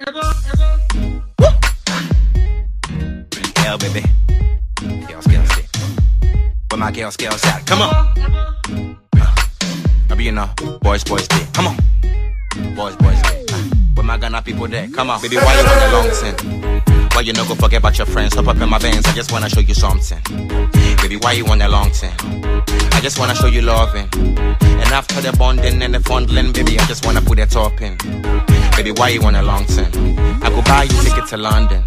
Hell, baby. Girls, girls, say. Where my girls, girls at? Come on. Uh, I be you know, boys, boys, day. Come on. Boys, boys, day. Uh, where my Ghana people there? Come on. Baby, why you want a long sin? Why you no go forget about your friends? Hop up in my veins, I just wanna show you something. Baby, why you want a long thing? I just wanna show you loving. And after the bonding and the fondling, baby, I just wanna put it top in. Baby, why you want a long term? I go buy you ticket to London,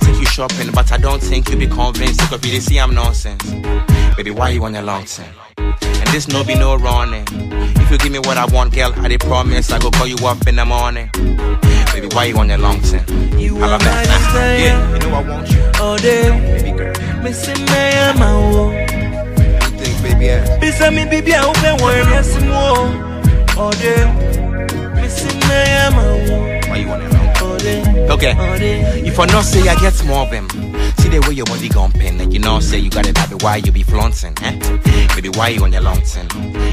take you shopping, but I don't think you'll be convinced because you see I'm nonsense. Baby, why you want a long term? And this no be no running. If you give me what I want, girl, I did promise I go call you up in the morning. Baby, why you want a long term? You I love that. Yeah, you know I want you. all day. Baby girl, Missing me, I'm a wo. you think, baby ass? Bisa mi bibi a open where me asimu all day. I'm a wo. Why you want thing? all day. Okay. If I not say I get more of them, see the way your body gon' pin, and you know say you got it that be why you be flaunting, eh? Baby, why you on your long tin?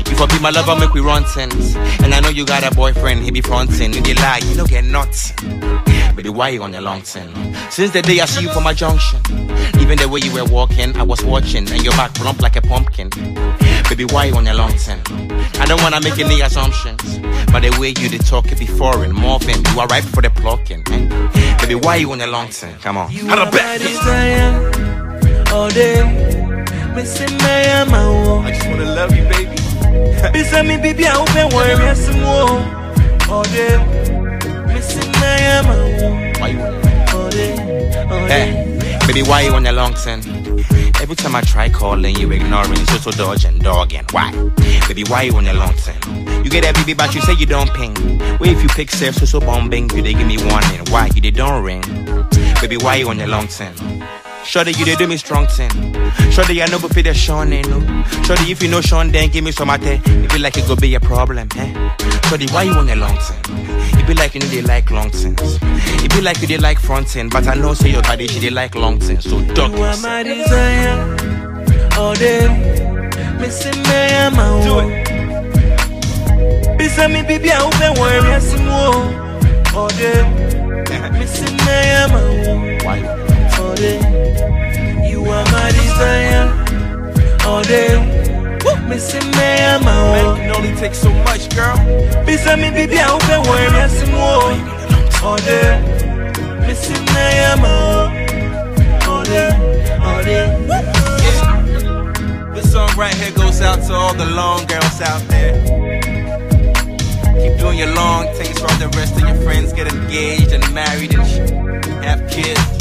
If I be my lover, make we run things. And I know you got a boyfriend, he be fronting, and they lie, you don't get nuts. Baby, why you on your long tin? Since the day I see you from my junction, even the way you were walking, I was watching, and your back plump like a pumpkin. Baby, why you on your long tin? I don't wanna make any assumptions, but the way you did talk it be foreign, morphing. You are ripe for the plucking, eh? Baby, why you on your long tin? Come on. You How are the my best? desire all day. Me, I'm a wo. I just wanna love you, baby. Bibi a open where me asimu all day. Me, I'm a wo. Why you on your all day. Hey, baby, why you on your long tin? Every time I try calling, you ignoring, so so dodging, dogging. Why? Baby, why you on your long tin? You get that baby, but you say you don't ping. Wait, if you pick safe, so so bombing, you they give me warning. Why you they don't ring? Baby, why you on your long tin? Shorty, you they do me strong tin. Shorty, I know but fit the Sean ain't no. Shorty, if you know Sean, then give me some at It you like it go be a problem, eh? Shorty, why you want your long tin? It be like you know they like long tins. It be like you they like front tin, but I know say your body she they like long tins. So duck You are my desire all day. Missing me, I'm a Do wo. Bisa mi bibi a open where me asimu all day. Missing me, I'm a. Why you? You are my desire all day. Missing me, I'm a wo. can only take so much, girl. Bisa mi bibi a open where me asimu all day. Missing me, I'm a wo. all day, all day. Yeah. This song right here goes out to all the long girls out there. Keep doing your long things while the rest of your friends get engaged and married and sh- have kids.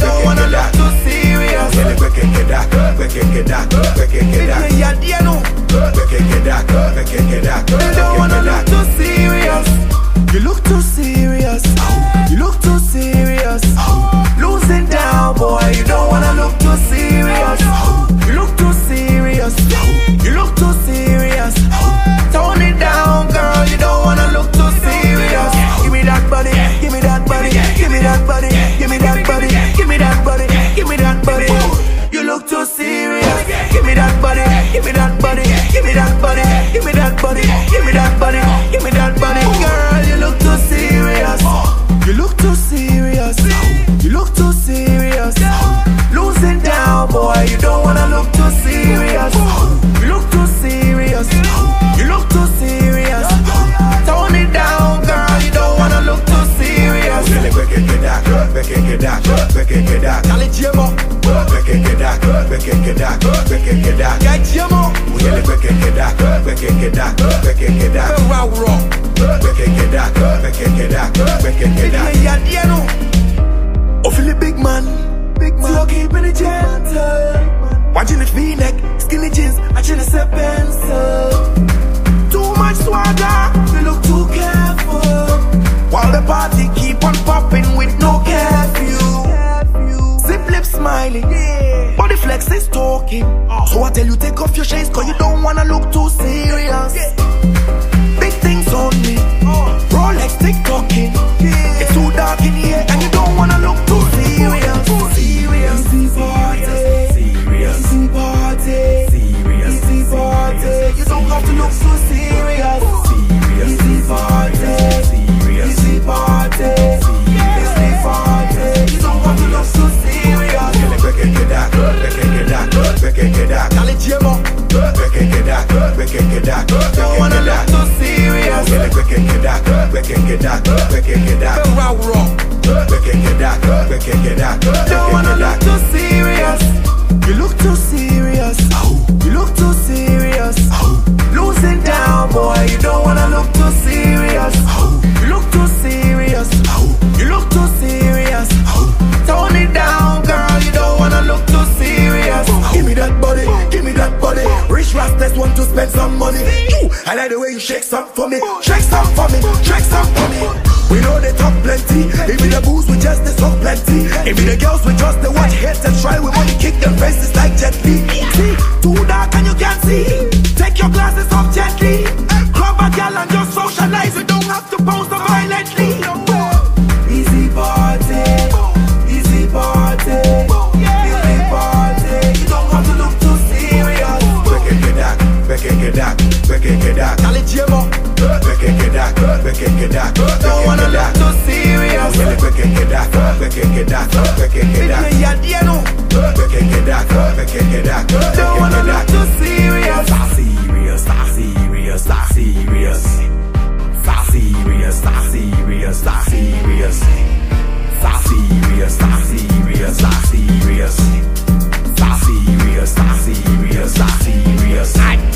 Don't wanna look too serious. You don't wanna look too serious. You look too serious. Yeah, Jemo. Yeah, yeah, no. Feel the big man. Big man. So keeping it gentle. Watching the v-neck, skinny jeans, I should have said body is talking. So I tell you take off your shades cause you don't wanna look too serious. Big things on me, Rolex tick tocking. It's too dark Raw. Don't wanna look too serious. You look too serious. You look too serious. Losing down, boy. You don't wanna look too serious. You look too serious. You look too serious. Tone it down, girl. You don't wanna look too serious. Give me that body, give me that body. Rich rastas want to spend some money. You, I like the way you shake some for me. Plenty. It the booze, we just they talk plenty. It the girls, we just they watch hits and try. We want to kick their faces like Baby, ya dieno, don't wanna look too serious. serious, stop serious, stop serious. Stop serious, stop serious, stop serious. Stop serious, stop serious, stop serious. Stop serious, stop serious, stop serious.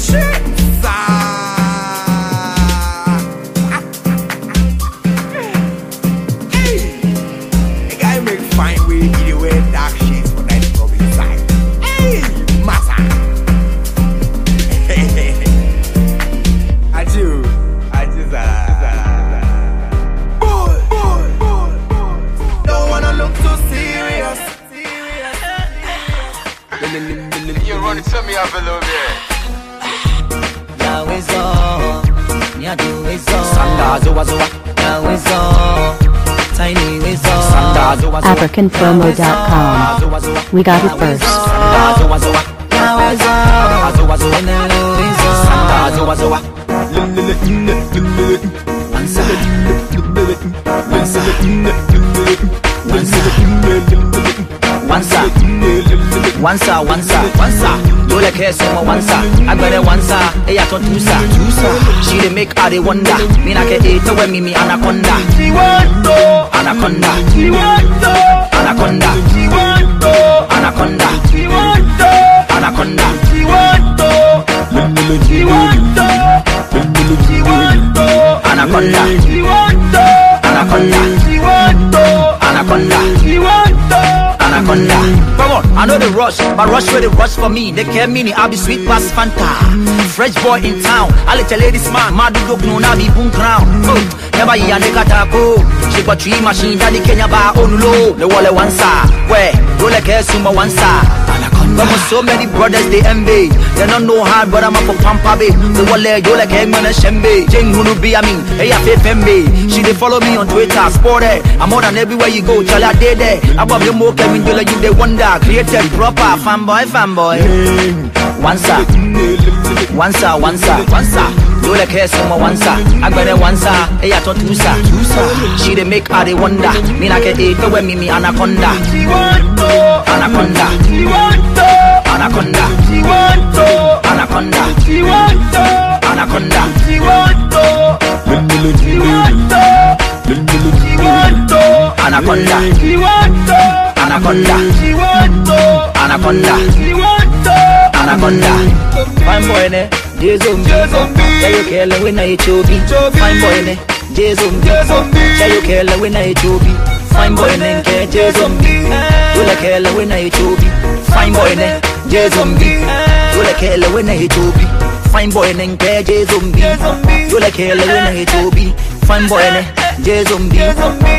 Zoa zoa, AfricanPromo.com. zoa zoa, We got it first. sanda zoa zoa, yawezo, zoa zoa, eneluwezo, sanda zoa zoa. ansa, Wansa, wansa, wansa, wansa. Dole ke sumo wansa, agbere wansa, eya to tusa, tusa. She dey make all dey wonder, me na ke eat when me me anaconda. She want to, anaconda. She want to, anaconda. Anaconda. She want to, anaconda. Anaconda. She want to, anaconda. To, anaconda. Anaconda. Come on, I know the rush, but rush where they rush for me. They care meaning I'll be sweet past Fanta. Fresh boy in town, I let your ladies man, mad do no be boom crown. Mm. Oh, never yi ane katako. She got three machine, daddy Kenya ba onulo. The wale wansa, where roll a sumo wansa. But so many brothers they envy. They don't know hard, but I'm up for pampa be. The wale yo like hang on a shembe. Jeng hunu be I mean, hey I faith me. She they follow me on Twitter, sport it. I'm more than everywhere you go, tell I did it. Above the more Kevin you they wonder. Created proper fanboy, fanboy. Wansa, wansa, wansa, wansa. Yo like hair sumo wansa. Agbere wansa, hey I thought tusa, tusa. She they make all they wonder. Me like a eight when me me anaconda. Anaconda. Anaconda. Anaconda. Anaconda. Anaconda. Anaconda. Anaconda. Anaconda. Fine boy ne, J Zombie, Chayo Kela win a HOB, fine boy. J Zombie, Chayo Kela win a HOB, fine boy ne. J Zombie, Tula Kela win a HOB, fine boy. J Zombie, Tula Kela win a HOB, fine boy ne. J Zombie, Tula Kela win a HOB, fine boy. J Zombie,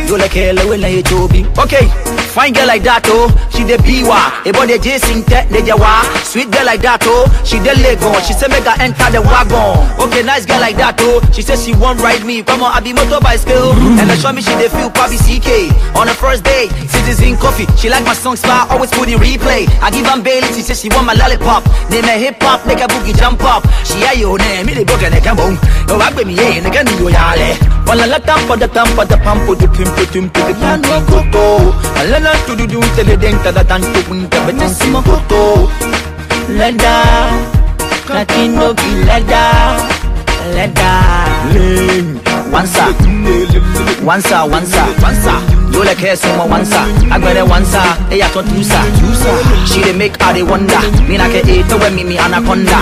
Tula Kela win a HOB. Okay fine girl like that oh, she the biwa. A body J sing te de jawa. Sweet girl like that oh, she the lego. She say make her enter the wagon. Okay, nice girl like that oh, she say she won't ride me. Come on, I be motor bicycle. And I show me she dey feel Pabi CK. On the first day, citizen coffee. She like my song spot, always put in replay. I give am Bailey, she say she want my lollipop. Name a hip hop, make a boogie jump up. She a yo name, me the book and can boom. No, I me yeah, they can do yale. Wala la tampa da tampa da pampo de pimpo tumpo de pimpo la tu du du tele denta da tanto punta benissimo koto. Leda, Kakino be leda, leda. Ling. Wansa, wansa, wansa, wansa. You like hair so wansa. I got a wansa, hey I thought tusa, tusa. She dey make all they wonder. Me like a eat when me me anaconda.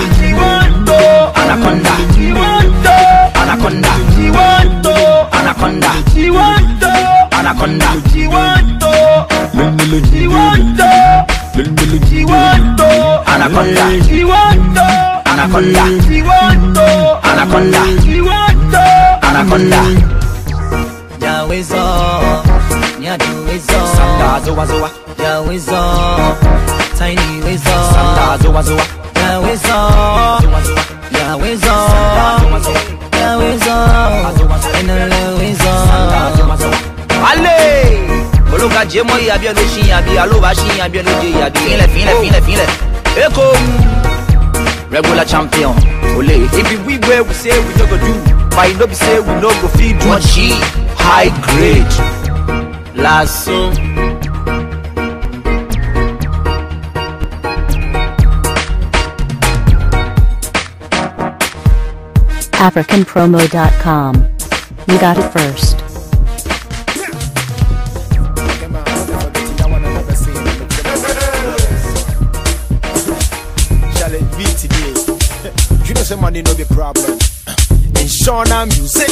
Anaconda. Anaconda. She want to. Anaconda. She want to. Anaconda. She want to. She want to. She want to. Anaconda. She want to. Anaconda. She want to. Anaconda. She want to. Anaconda. Yawezo. Nyaduwezo. Sanda zoa zoa. Yawezo. Tiny wezo. Sanda zoa zoa. Yawezo. Yawezo. Sanda zoa zoa. Yawezo, Zoa zoa. Yawezo, Enelewezo. Ale! Ológa jẹ́ mọ́ ìyá bí ọdún ṣí àbí alóba ṣí àbí ọdún jẹ́ ìyá bí. Fínlẹ̀ fínlẹ̀ fínlẹ̀ fínlẹ̀. Eko regular champion. Ole if we where we say we no go do, but no be say we no go fit do. Mochi high grade. Lasso. AfricanPromo.com. You got it first. You know, some money no be problem. In Shauna music.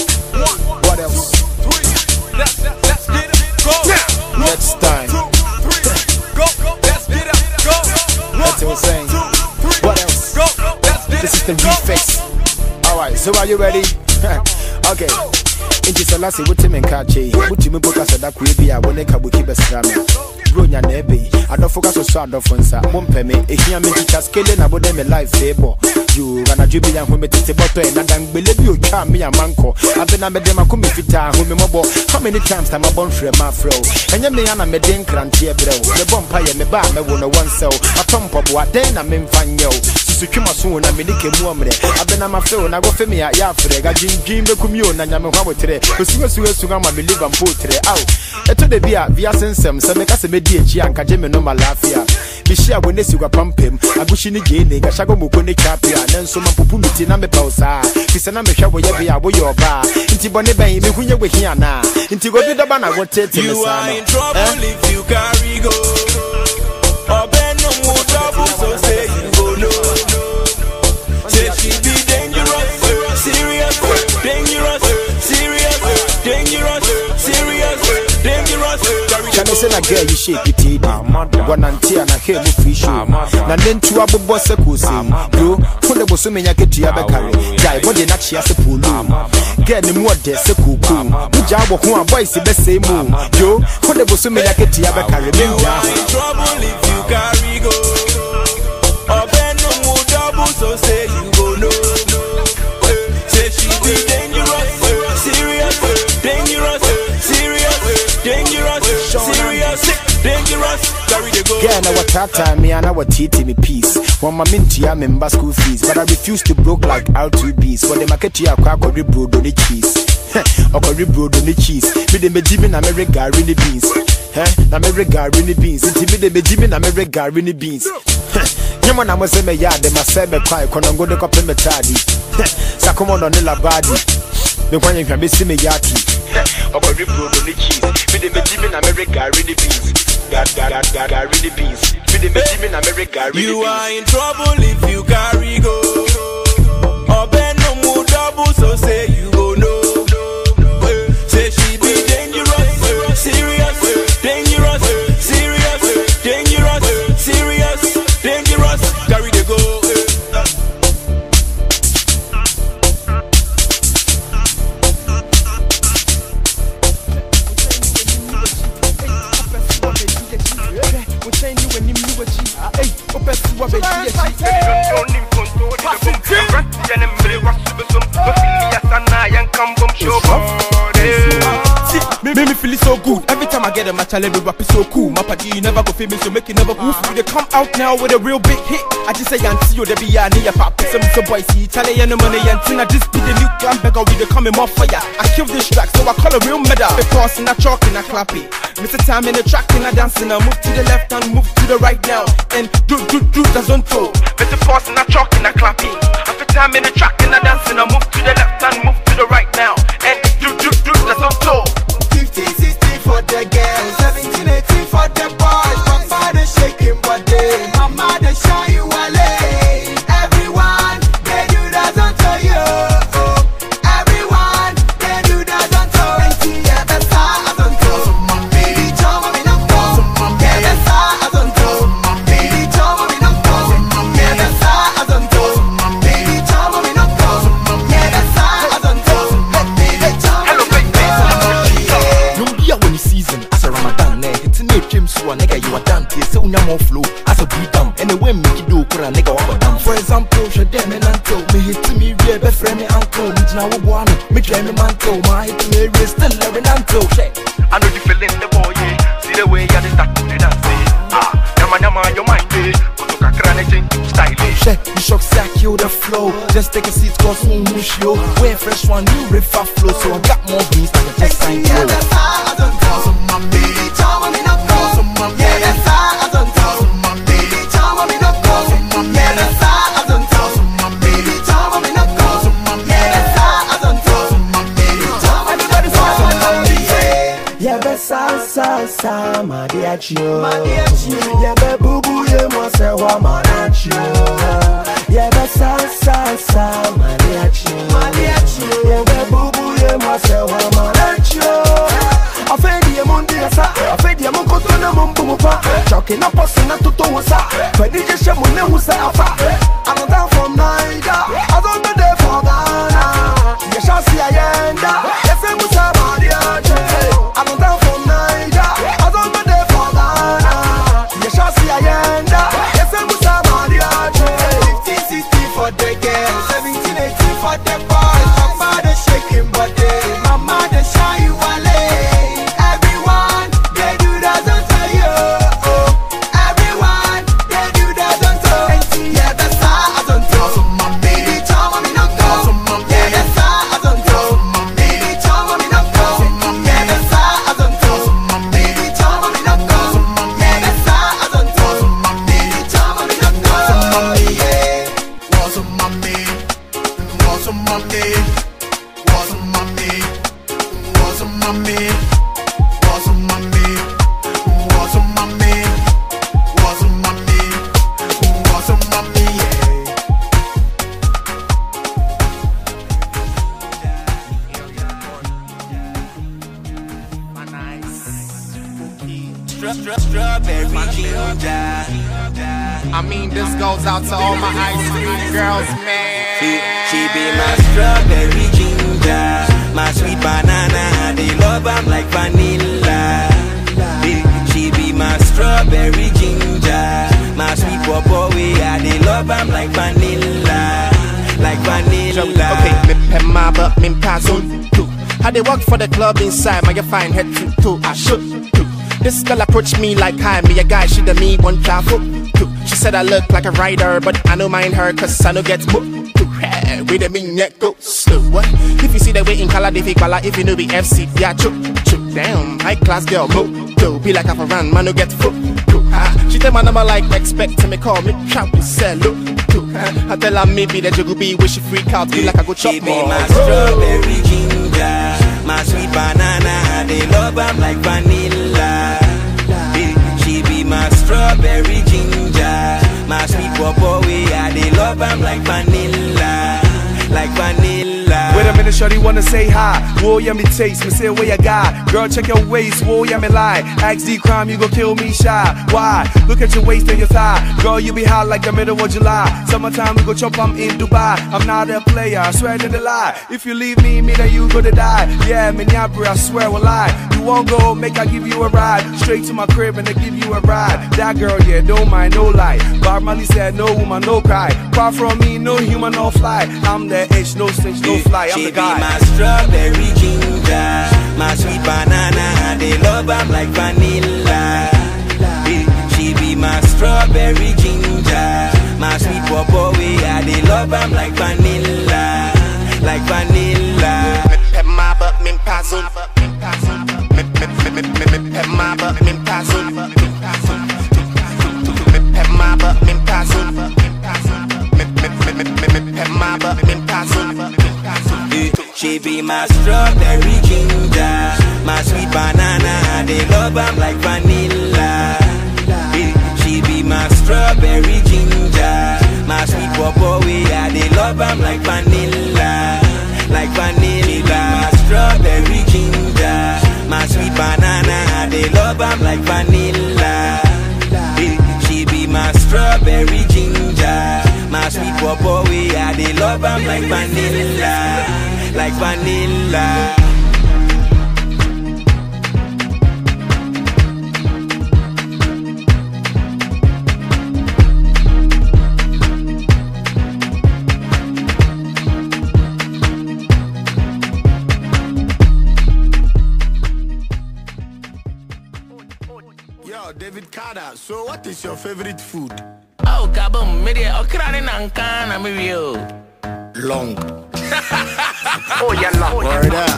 What else? Next time. That's what I'm saying. What else? This is the refix. So are you ready? okay. nti sɛ lase woteme nka kyei wotumi boka sɛ da koe bi a wo ne ka boki bɛsra me bro nya na ɛbɛ yi adɔfo nsa me. Ɛhia me nkitwa skele na bode me life febɔ you Rana jubi ya hume tete boto e Nanda ngbele bi ucha mi ya manko. Abe na mede makumi fita hume mobo. How many times na mabon fre ma fro Enye mi yana mede nkrantie breo Mebo mpaye meba me wono wanseo Atompo buwa dena mimfanyo sutwima so na menike mu amrɛ abɛna mafrɛ wo na gɔfɛ me a yɛafrɛ gadwendwin bɛkumi o na nyame ho aboterɛ ɔsuwasuwasuwa ma me liva mpo terɛ ao ɛtɔ da bi a viase nsɛm sɛ meka sɛ mɛdi akyi a nkagye me no ma laafia mehyia wo ne siwapam pam agohye no gyee ne gahyagɔ mɔko ne twapea nanso mampopo me ti na mepɛ wo saa. Fi sɛ na mehwɛ woyɛ be a woyɛ ɔbaa nti bɔne bɛn mehu nyɛ wahi anaa nti gobi dɔba na wotete me You saa no eh? sɛ eh, eh. na gɛ yi hyɛ pitee de wɔnante a nahwɛ eh, mu firi hyo na ne ntua bobɔ sɛ koosem bro fone bosome nya ketua bɛkare gyae bɔde nakyea sɛ poolom gɛ ne mu ɔdɛ sɛ kookom wogyaa wɔ ho a boys bɛsɛe mu oh. yo fone bosome nya ketua bɛkare mentaa ho Girl, now what tap time me and I was teaching me peace. One my mint yeah, member school fees, but I refuse to broke like R2Bees. What the market here, I quack or rebro on the cheese. Or rebro on the cheese. Me the medimina, in America regarin the beans. Huh? Na me regarin the beans. Inti me the medimina, in America regarin the beans. nyɛmɔ na mo sɛ mɛyɛ ade me bɛkwae kɔnɔngo de kɔpɛ mɛtaade sakomɔ nɔ ne labaade menkwa nyɛ hwa bɛsi meyɛ ate ɔkɔwe burodo ne cheese mede mɛgyi me na mɛre gare ne beans God, got, God, got, I really peace. With the medicine in America, really You peace. are in trouble if you carry go. Open no more double, so say. Every time I a I let rap it so cool. My party, you never go me, so make it never move. You they come out now with a real big hit. I just say, and see you, they be ya, near pop. Some some boy, see, and the money, and Tina, this be the new clan beggar, we they coming more fire. I kill this track, so I call a real medal. They in I chalk, and I clap it. Mr. Time in the track, and I dancing, I move to the left and move to the right now. And do, do, do, that's on toe. Mr. Passing, I chalk, and I clap it. After time in the track, and I dancing, I move to the left and move to the right now. Te say unya more flow. As a breed down. And the way make you do kura nigga wa down for example she dem and until me hit me we be friend me uncle. Me jina wo boano me try me mantle. My hit me we still living until she I know the feeling the boy, yeah. See the way you dey start to dey dance. Ah, nyama nyama your mind, eh. Kutu kakra ne change style, she you shock say I kill the flow. Just take a seat cause who who show way fresh one new river flow. So I got more beats than the just sign sa sa sa Madiachio Madiachio Yebe bubu ye mwase wa manachio Yebe sa sa sa Madiachio Madiachio Yebe bubu ye mwase wa manachio Afedi ye mundi ya sa Afedi ye mkoto na mumbu mupa Choki na posi na tuto wasa Fedi jeshe mune husa afa. Another from Niger. They walk for the club inside, my fine head to toe. I should too. This girl approached me like hi, me a guy, she the me one traffic too. She said I look like a rider, but I don't mind her cause I don't get booked too. Hey, With the mean neck go slow. What? If you see the way in color, they fake color. If you know be FC, yeah, choke, choke. Damn, high class girl. Go be like a run, man, no get foot. Ah, she tell my number like expect me call me trap me sell look. Ah, I tell her maybe that you could be wish she freak out, be like I go chop be more. my strawberry my sweet banana. They love I'm like vanilla. She- be my strawberry ginger, my sweet purple way. They love I'm like vanilla, like vanilla. Minute, shorty wanna say hi. Whoa, yeah, me taste, me say where you got. Girl, check your waist, whoa, yeah, me lie. Ask the crime, you gon' kill me shy. Why? Look at your waist and your thigh. Girl, you be hot like the middle of July. Summertime, we go chop, I'm in Dubai. I'm not a player, I swear to the lie. If you leave me, me, then you gonna die. Yeah, me nyabri, I swear will lie. You won't go, make I give you a ride. Straight to my crib and I give you a ride. That girl, yeah, don't mind, no lie. Bob Marley said, no woman, no cry. Far from me, no human, no fly. I'm the H, no cinch, no fly. I'm the be my strawberry ginger, my sweet banana. They love I'm like vanilla. She be my strawberry ginger, my sweet purple way. I they love I'm like vanilla, like vanilla. Pep my butt, min puzzle. Pep my butt, min puzzle. Pep She be my strawberry ginger, my sweet banana. They love I'm like vanilla. She be my strawberry ginger, my sweet purple way. I they love I'm like vanilla, like vanilla. My strawberry ginger, my sweet banana. They love I'm like vanilla. She be my strawberry ginger, sweet purple way. I they love I'm like vanilla, like vanilla. Yo, David Carter, so what is your favorite food? Oh, kaboom, media oh, okrani nankana mi view. Long. Oh, yeah, long. Word up.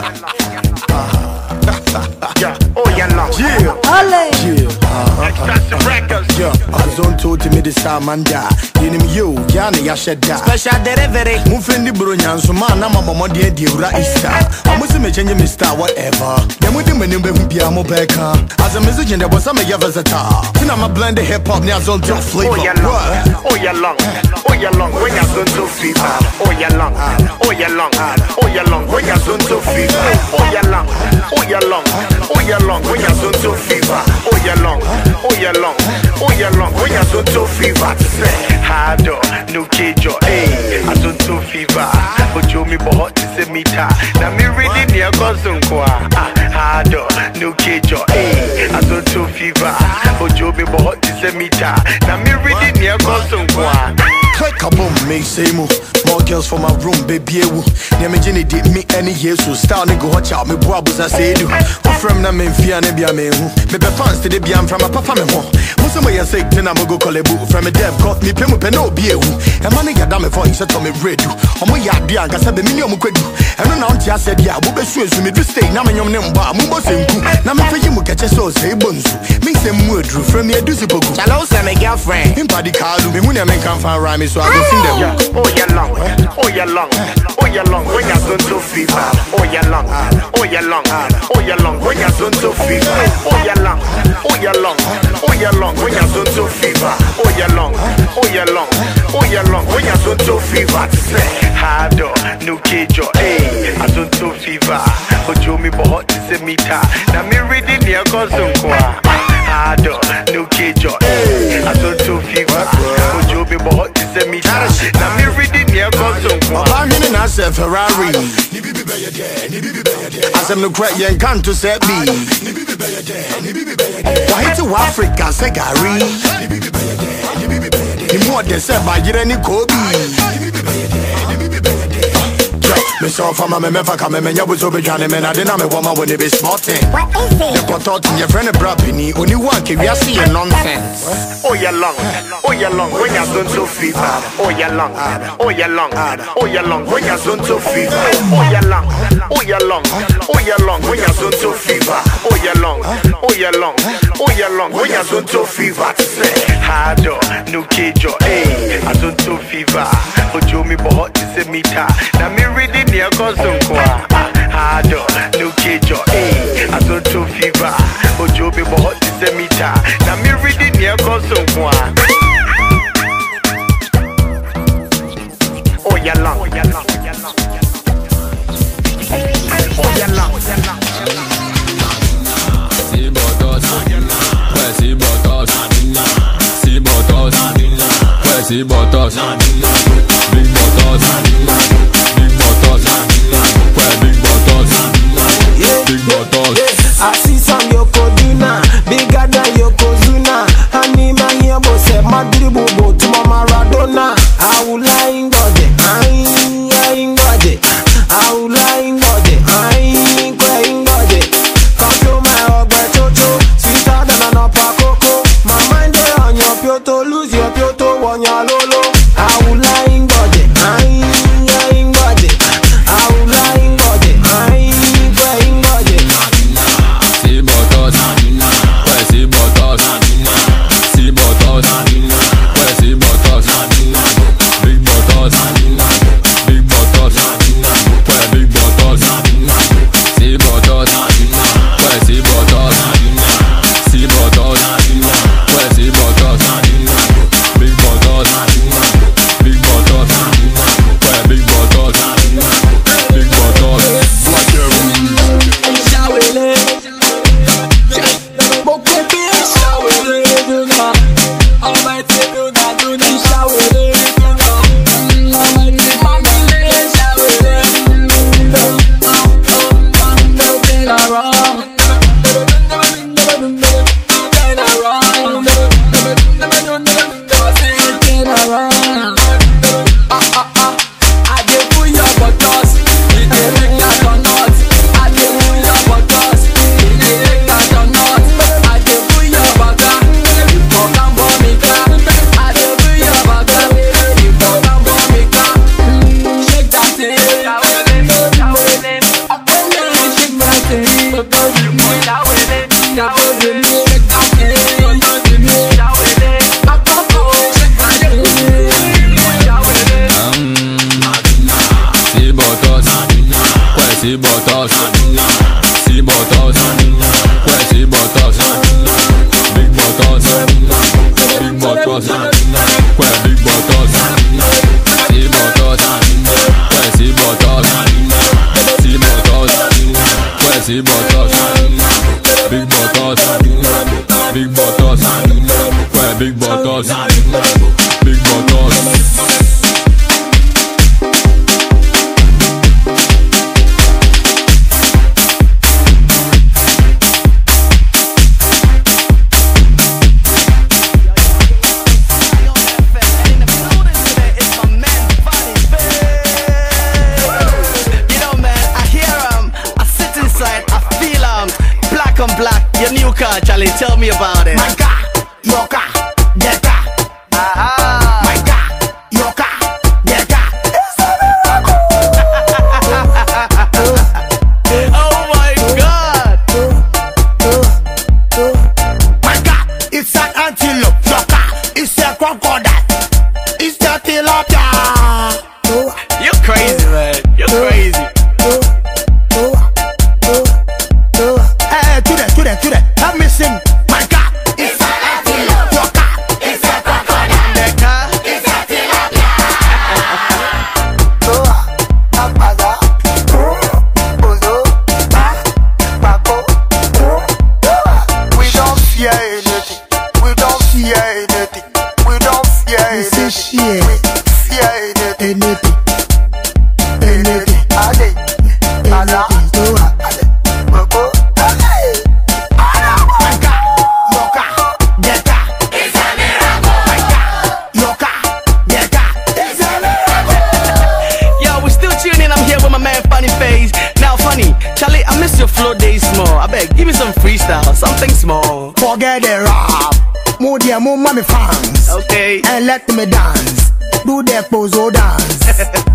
Oh, yeah, oh, yeah, long. Yeah. Yeah. Extraction Records. Yeah. Azonto to me this Amanda. Yinim you, Yana Yashada. Special delivery. Mufendi bro nyanso man na mama mo de de wura Easter. Amusi me change me star whatever. Dem we dem nem be hu bia mo beka. As a musician there was some ya versatile. Tina ma blend the hip hop now Azonto flavor. Oh, yeah, long. Oh, yeah, long. Oh, yeah, long. When you're done to fever. Oh, yeah, long. Oh, yeah, long. Oh, yeah, long. When you're done to fever. Oh, yeah, long. Oh, yeah, long. Oh, yeah, long. When you're done to fever. Oh, yeah, long. Oh, yeah, long. Oh, yeah, long. When you're done to fever. Say, hardo, no kejo, eh. I done to fever. But you me bohot to say me ta. Now me ready near cousin kwa. Ah, hardo, no kejo, eh. I done to fever. But you me bohot to say me ta. Now me ready near cousin kwa. Click a boom, make say mo. More girls for my room, baby. Ewu. Near me Jenny did me any year, so style nigga watch out. Me boy was I say do. From na men fear ne bia me hu. Me be pants to the bia from a papa me ho. Musa me ya say then I'm go call a boo. From a dev cut me pemu pe no be ewu. E man nigga da me you to me ready. Omo ya dia nka se be me ni omo kwadu. E no na tia said ya bo be su esu me do stay na me nyom ne mba. Mu bo senku. Na me fe yi mu keche so say bonsu. Me say mu adru from me edu sipoku. Hello, sir, my girlfriend. Impadi kalu me hu ne men kan fan rhyme so I go sing them. Yeah. Oh yeah long, oh yeah long, oh yeah long. When you're done to fever. Oh yeah long, oh yeah long, oh yeah long. When you're done to fever. Oh yeah long, oh yeah long, oh yeah long. When you're done to fever. Oh yeah long, oh yeah long, oh yeah long. When you're done to fever. Say hardo, no kejo, eh. I done to fever. Ojo mi bohot se mita. Na mi ready near cousin kwa. Hardo, no kejo, eh. I done to fever. Ojo mi bohot se mita. Na mi ready near. Ọba hene na asẹ Ferrari. Asẹm no kura yẹn kan to sẹ bi. Wàhí ti wọ Africa sẹ gàrí. Ìmú ọ̀dẹ̀ sẹ bàjẹ́rẹ́ ní kòóbì. Mr. Ofama, me mefa ka me menya buzo be dwane me na de na me woma when it be smarting. What is it? The potot in your friend brabini, only one ke we are seeing nonsense. Oh yeah long, oh yeah long, when you're done to fever. Oh yeah long, oh yeah long, oh yeah long, when you're done to fever. Oh yeah long, oh yeah long, oh yeah long, when you're done to fever. Oh yeah long, oh yeah long, oh yeah long, when you're done to fever. Say hardo, no kejo, eh. I done to fever. Ojo mi bohot se mita. Na mi ready near cousin kwa. Ah, Hardo, no kejo, eh. I done to fever. Ojo mi bohot se mita. Na mi ready near cousin kwa. Oh yeah long, oh yeah long, big big. I see some Yokozuna, bigger than Yokozuna. Anima here, my to. I will lie in God. The rap. Move their move mommy fans. Okay. And let me dance. Do the pozo dance.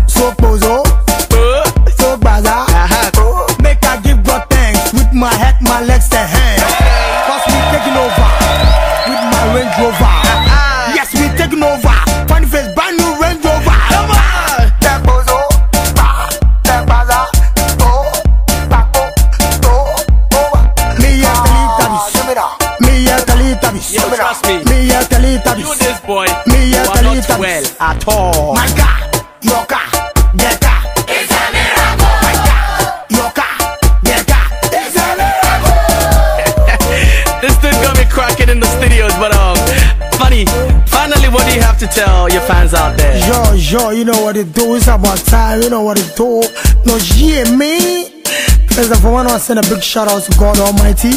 so pozo. Oh. So baza. Uh-huh. Oh. Make I give God thanks with my head, my legs, and hands. Cause we taking over with my Range Rover. Uh-huh. Yes, we taking over. At all. My car, your car, their car. It's a miracle. My car, your car, their car. It's a miracle. this dude got me cracking in the studios, but um, funny. Finally, what do you have to tell your fans out there? Yo, yo, you know what it do. It's about time. You know what it do. No, yeah, me. First of all, I want to send a big shout out to God Almighty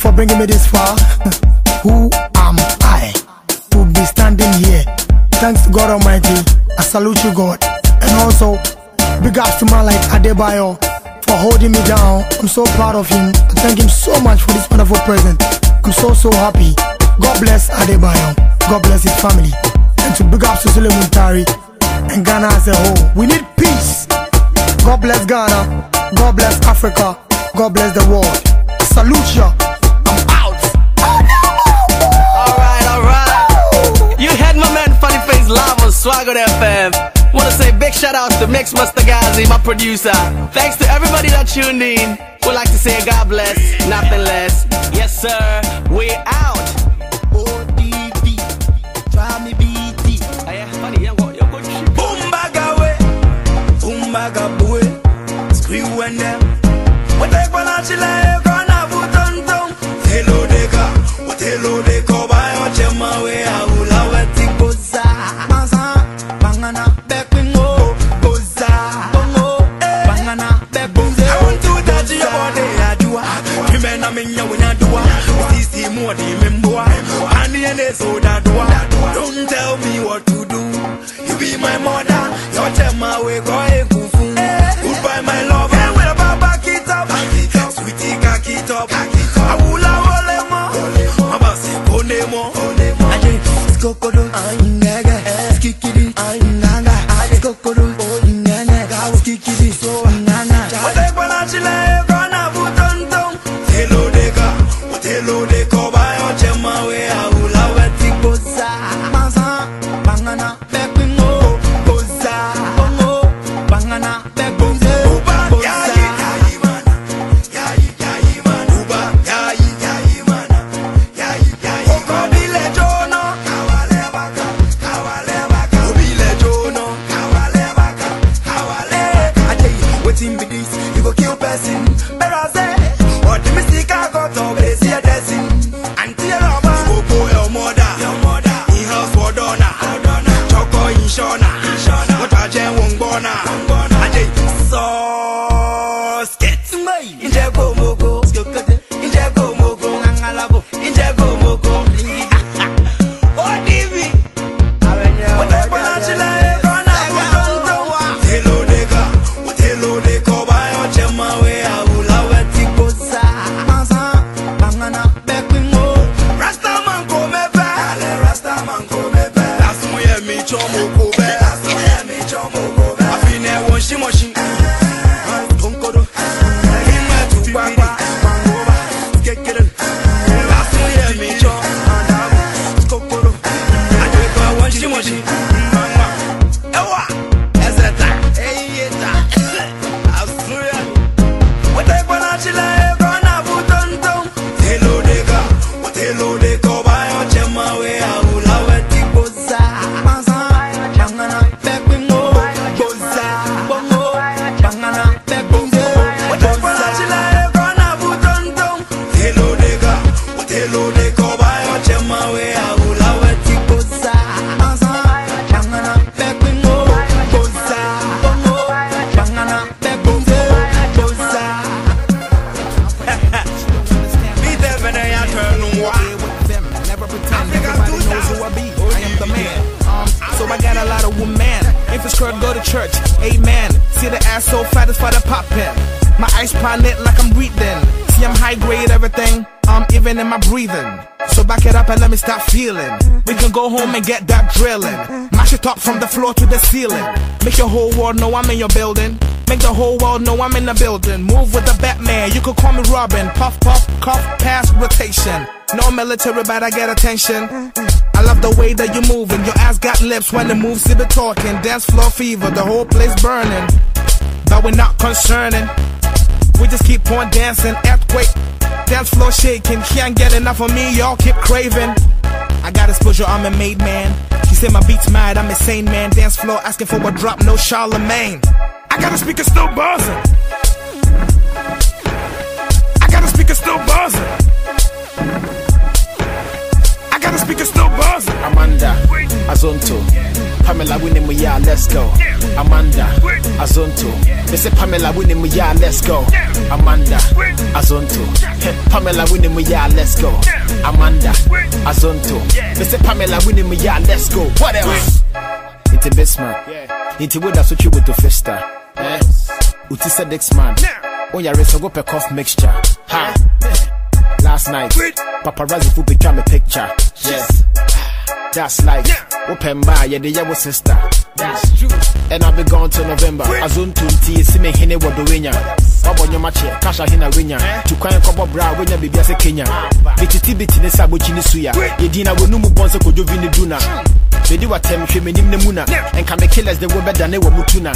for bringing me this far. Who am I to be standing here? Thanks to God Almighty. I salute you, God. And also, big ups to my like Adebayo for holding me down. I'm so proud of him. I thank him so much for this wonderful present. I'm so, so happy. God bless Adebayo. God bless his family. And to big ups to Sule Muntari and Ghana as a whole. We need peace. God bless Ghana. God bless Africa. God bless the world. Salute ya. Swagger FM. Wanna say big shout outs to Mix Mustagazi, my producer. Thanks to everybody that tuned in. Would like to say God bless, nothing less. Yes, sir. We out. ODB. Try me BT. Way, boombaga screw and them. What they gonna chill See more than. And the end so that do. Don't tell me what to do. You be my mother, your chema way, go Go to church. Amen. See the ass so fat for the poppin'. My ice lit like I'm breathing. See I'm high grade everything. I'm even in my breathing. So back it up and let me start feeling. We can go home and get that drilling. Mash it up from the floor to the ceiling. Make your whole world know I'm in your building. Make the whole world know I'm in the building. Move with the Batman, you could call me Robin. Puff, puff, cuff, pass, rotation. No military, but I get attention. I love the way that you're moving. Your ass got lips when the moves see the talking. Dance floor fever, the whole place burning. But we're not concerning. We just keep on dancing, earthquake. Dance floor shaking, can't get enough of me, y'all keep craving. I got exposure, I'm a made man. She said my beats mad, I'm a sane man. Dance floor asking for a drop, no Charlemagne. I got a speaker still buzzing. I got a speaker still buzzing. I got a speaker still buzzing. Amanda, Azonto, Pamela winning me, yeah, let's go. Amanda, Azonto, they say Pamela winning me, yeah, let's go. Amanda, Azonto, Pamela winning me, yeah, let's go. Amanda, Azonto, they say Pamela winning me, yeah, let's go. What else? It's a Bismarck, it's a way that's what you with the festa. Eh? Uti next man, oh, yeah, it's a go cough mixture. Ha! Last night, paparazzi food became a picture. Yes. That's life. Open bar, yeah, the yellow sister. That's true. And I'll be gone till November. Azun tunti, see me hine winner. Obo nyo mache, kasha hina winya. To kwan kobo bra, winya bibi ase Kenya. Biti ne sabo chini suya. Yedina wonu mu bonse kojo vini duna. Medi watem hwe menim ne muna. Enka me killers de wobe dane wo mutuna.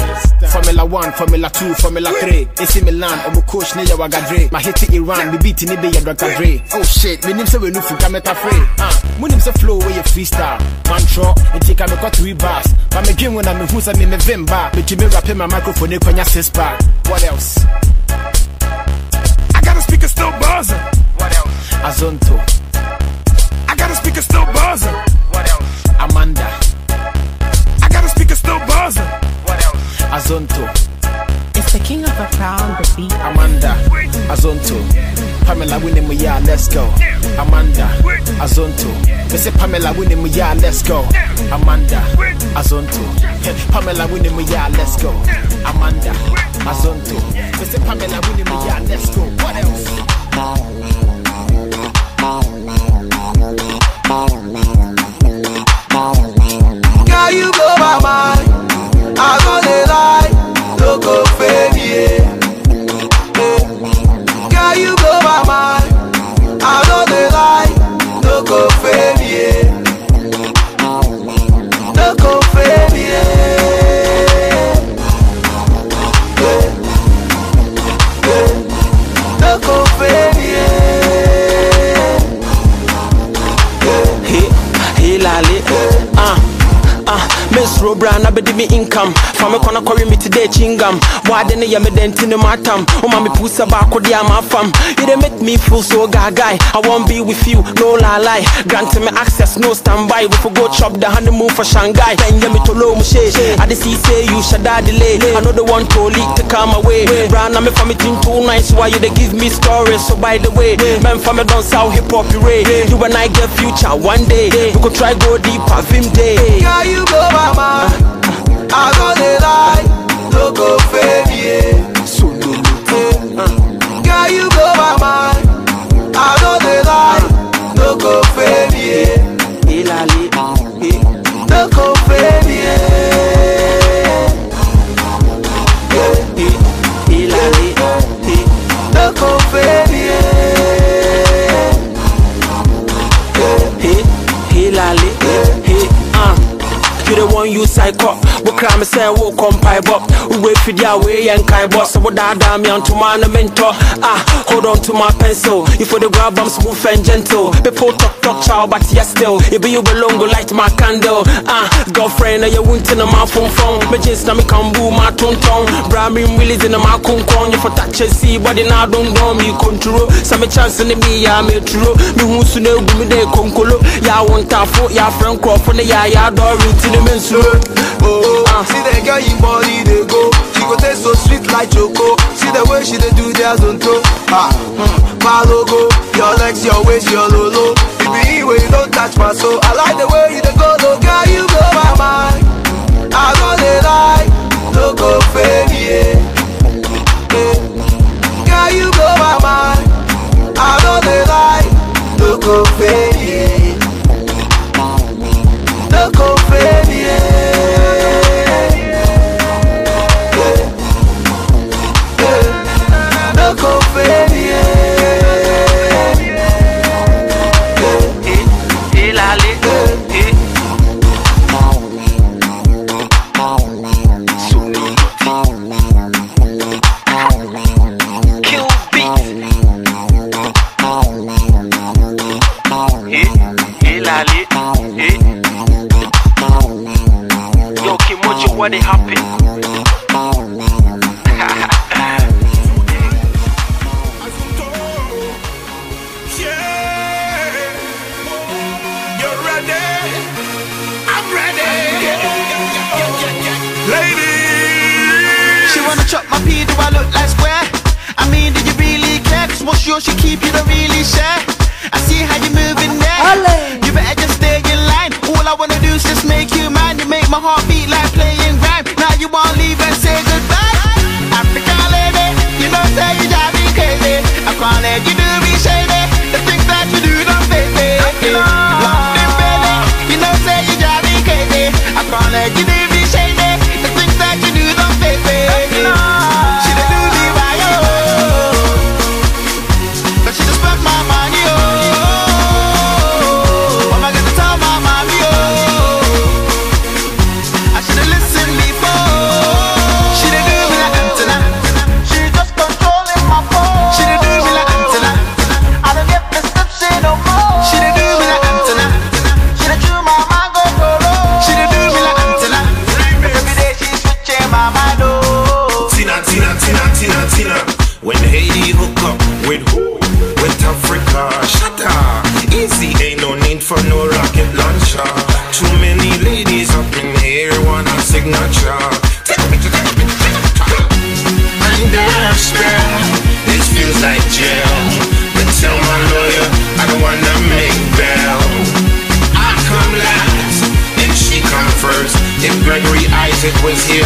Formula 1, Formula 2, Formula 3. AC Milan, omo coach ne ya wagadre. Ma hit Iran, bi beat ne be ya Dr. Dre. Oh shit, menim se we no fuka meta free. Ah, munim se flow we ye freestyle. Man tro, enti ka me got three bars. But me dream when me hu se me me vimba. Me tumi rap in my microphone e kwanya bar. What else? I got a speaker still buzzing. What else? Azonto, I got a speaker still buzzing. what else? Amanda, I got a speaker still buzzing. what else? Azonto. It's the king of the crown, the beat. Amanda, Azonto. Pamela winning me, yeah, let's go. Amanda, Azonto. Say Pamela winning me, yeah, let's go. Amanda, Azonto. Pamela winning me, yeah, let's go. Amanda, Azonto. Say Pamela winning me, yeah, let's go. What else? Girl, you blow my mind. I gonna lie, Miss Robra, na bedi me income. Fame kona kori me today chingam. Wade ne ya me denti ne matam. O ma me pusa ba ko dia ma fam. You dey make me feel so gagai. I won't be with you, no lie lie. Grant me access, no standby. We for go chop the honeymoon for Shanghai. Then ya me to low mushe. I dey see say you should delay. I know the one to leak to come away. Brand na me for me think too nice. Why you dey give me stories? So by the way, man for me don't sound hip hop. You and I get future one day. We could try go deeper, Vim day. Girl, you blow my I gonna lie, no go fade yeah. We wait for the way and kai boss. So what that damn young to man a mentor. Ah, hold on to my pencil. You for the grab I'm smooth and gentle. People talk talk chow, but yes still. If you belong, go light my candle. Ah, girlfriend, you won't in my phone phone. Me just na me my tongue tongue. Bra me my. You for touch and see, but now don't know me control. Some chance in me, yeah, me true. Me who soon go me de konkolo. Yeah, want ta foot, yeah, friend crop on the yeah, yeah, door to Oh, see the girl in body they go. She go taste so sweet like choco. See the way she they do their zonto. Ah, hmm, my logo. Your legs, your waist, your lolo. You be you don't touch my soul. It was here.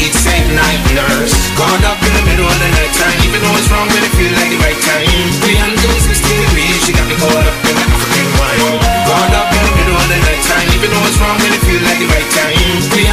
He'd sing night nurse. Called up in the middle of the night time. Even though it's wrong, but it feel like the right time. 360 degrees, she got me caught up in the African wine. Called up in the middle of the night time. Even though it's wrong, but it feel like the right time. The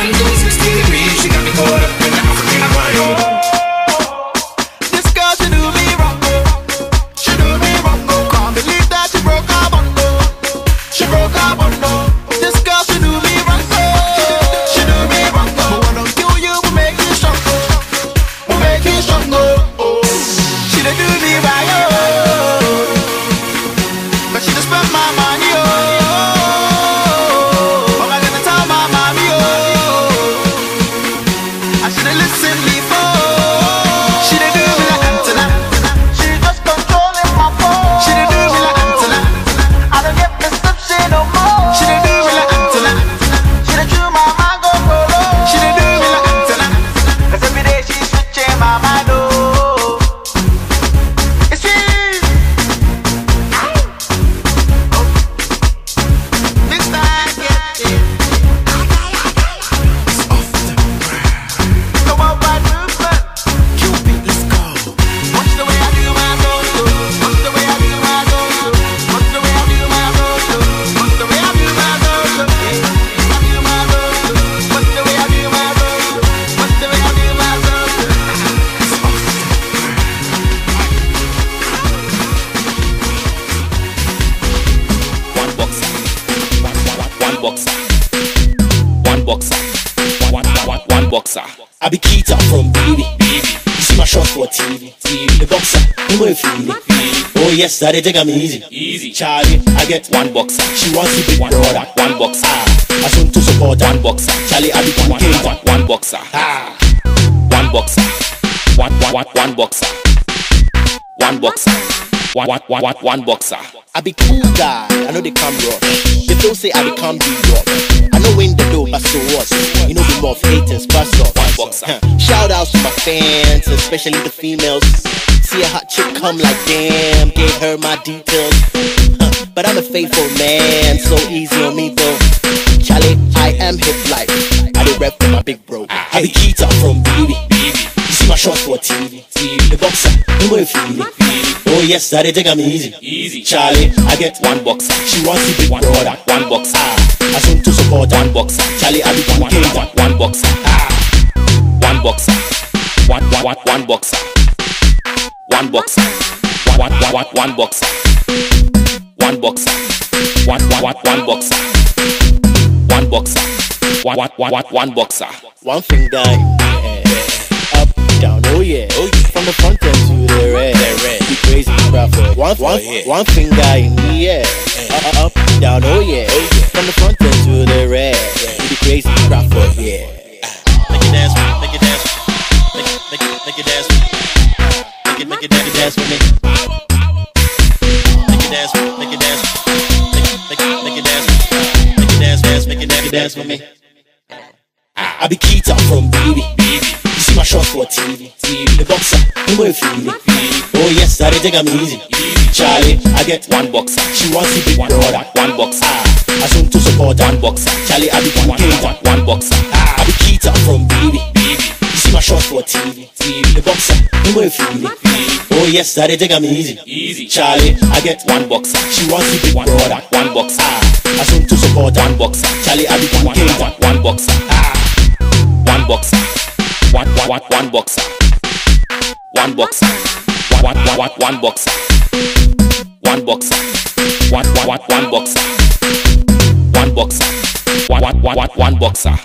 So it take me easy. Easy. Charlie, I get one box. She wants to be one order, one boxer. Ah. I shown to support one boxer. Charlie, I be one game, one, one boxer. Ah. One boxer, One, one, one, one boxer, One boxer, One, one, one, one, one boxer. I be cool guy. I know they come rough. They don't say I become the rock win the dough, but so what? You know the love haters, pass off. Shout outs to my fans, especially the females. See a hot chick come like damn, gave her my details. But I'm a faithful man, so easy on me though. Charlie, I am hip like I did rap for my big bro. Ah. I be Keita from BB. Smash up for TV, TV. The boxer, you go feel it, feel it. Oh yes, I take me easy, easy. Charlie, I get one boxer. She wants to be one brother, one boxer. Ah, I soon to support one boxer. Charlie, I be one one, one, one boxer. Ah. One boxer, one, one, one, one boxer. One boxer, one, one, one, one boxer. One boxer, one, one, one, one boxer. One boxer, one, one, one, one boxer. One thing die down, oh yeah, oh yeah. From the front end to the rear, the rear. Be crazy, Crawford. Oh, one, one, oh, one finger in the air, uh, up, up, down, oh yeah, oh yeah. From the front end to the rear, be crazy, Crawford, oh, yeah. Make it dance, make it dance, make it, make it, make it dance, make it, make it, make it dance with me. Make it dance, make it dance, make it, make it, make it dance, make it dance, dance, make it, make it dance with me. I be Keita from baby. You my shots for TV. TV. The boxer, way feel it. Oh yes, I take 'em easy. Charlie, I get one boxer. She wants to be one brother. One boxer. I want to support one boxer. Charlie, I be one king. One, one boxer. I be Keita from baby. You see my shots for TV. TV. The boxer, the way feel it. Oh yes, I take 'em easy. Easy. Charlie, I get one boxer. She wants to be one brother. One boxer. I want to support one boxer. Charlie, I be one king. One, one boxer. Ah, one boxer. One, one, one, boxer. One boxer. One, one, one, one boxer. One boxer. One, one, one, one boxer. One boxer. One, one, one, one boxer.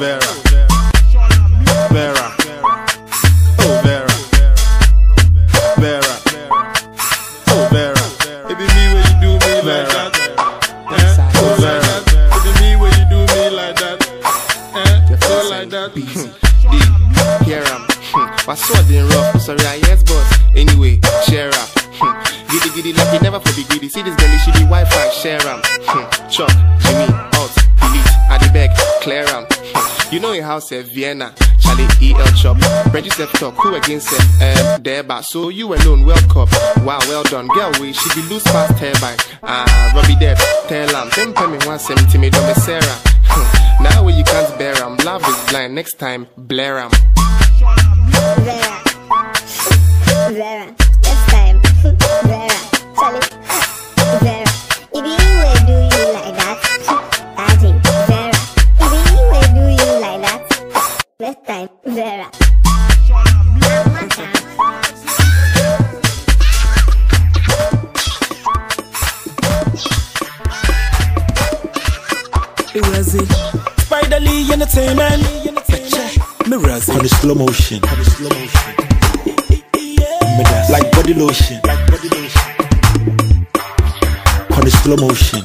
Oh, At Vienna, Charlie EL Chop. Register talk, who against it? Um, there, so you alone, welcome. Wow, well done. Girl, we should be loose fast turbine. Ah, Robbie Depp, tell am, them pay me one seventy me, don't Sarah. now you can't bear am, love is blind. Next time, blare am. Vera. Vera. This time. Vera. Charlie. Entertainment. Mirazi. On the slow motion. Like body lotion. On the slow motion.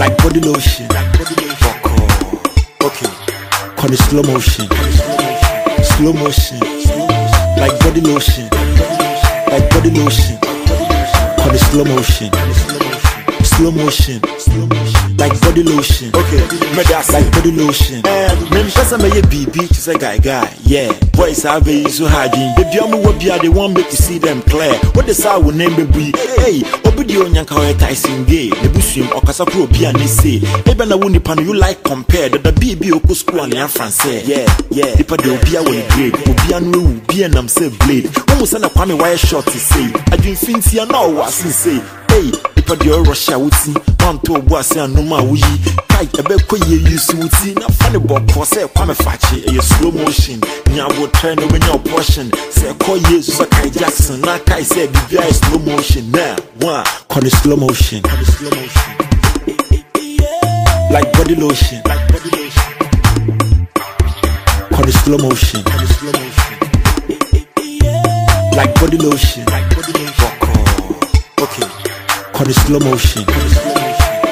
Like body lotion. Fuck off. Okay. On the slow motion. Slow motion. Like body lotion. Like body lotion. On the slow motion. Slow motion. Like body lotion. Okay. Medas like body lotion. Memphis I'm a BB to say guy guy. Yeah. Boys have a so hard in. Baby I'm a bia they want me to see them clear. What the sound will name be Hey, obidi onyanka we Tyson gay. The busum okasa pro bia ni say. Ebe na wuni pan you like compare. The BB oku school and yan France. Yeah, yeah. Ipa de obia we grade. Obia no wu bia nam say blade. Omo sana kwame wire short to say. Adwin finti ya no wa say. Hey, nipa deɛ ɔrɔhyɛ a woti wanto ɔbo ase anom a woyi kai ɛbɛkɔ yie yi so woti na fa ne bɔkɔ sɛ ɛkwa me fakye ɛyɛ slow motion. Nyabotrɛ na wobɛnya wo portion. Sɛ ɛkɔ yie so sɛ kae jackson. Na kae sɛ biribia yɛ slow motion. Na wa kɔ ne slow motion. Like body lotion. Kɔ ne slow motion. Like body lotion call it slow motion.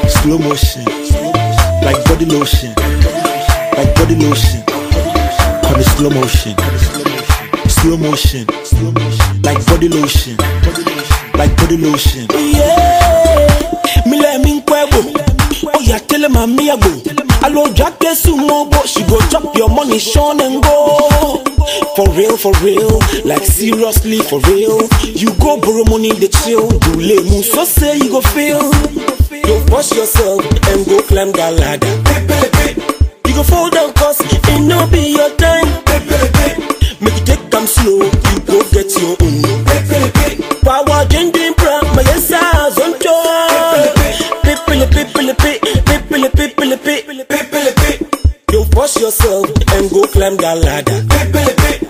Slow motion. Like body lotion. Like body lotion. Call it slow motion. Slow motion. Like body lotion. Like body lotion. Yeah. Me let me kwebo. Oh yeah, tell him I'm me go. Alo jack sumo bo. She go drop your money, Sean and go. For real, for real, like seriously for real. You go borrow money, the chill. You lay so say you go feel. You wash yourself and go climb that ladder. You go fall down cause it no be your time. Make you take them slow, you go get your own. Power changing prank, my yes, I people, You wash yourself and go climb that ladder.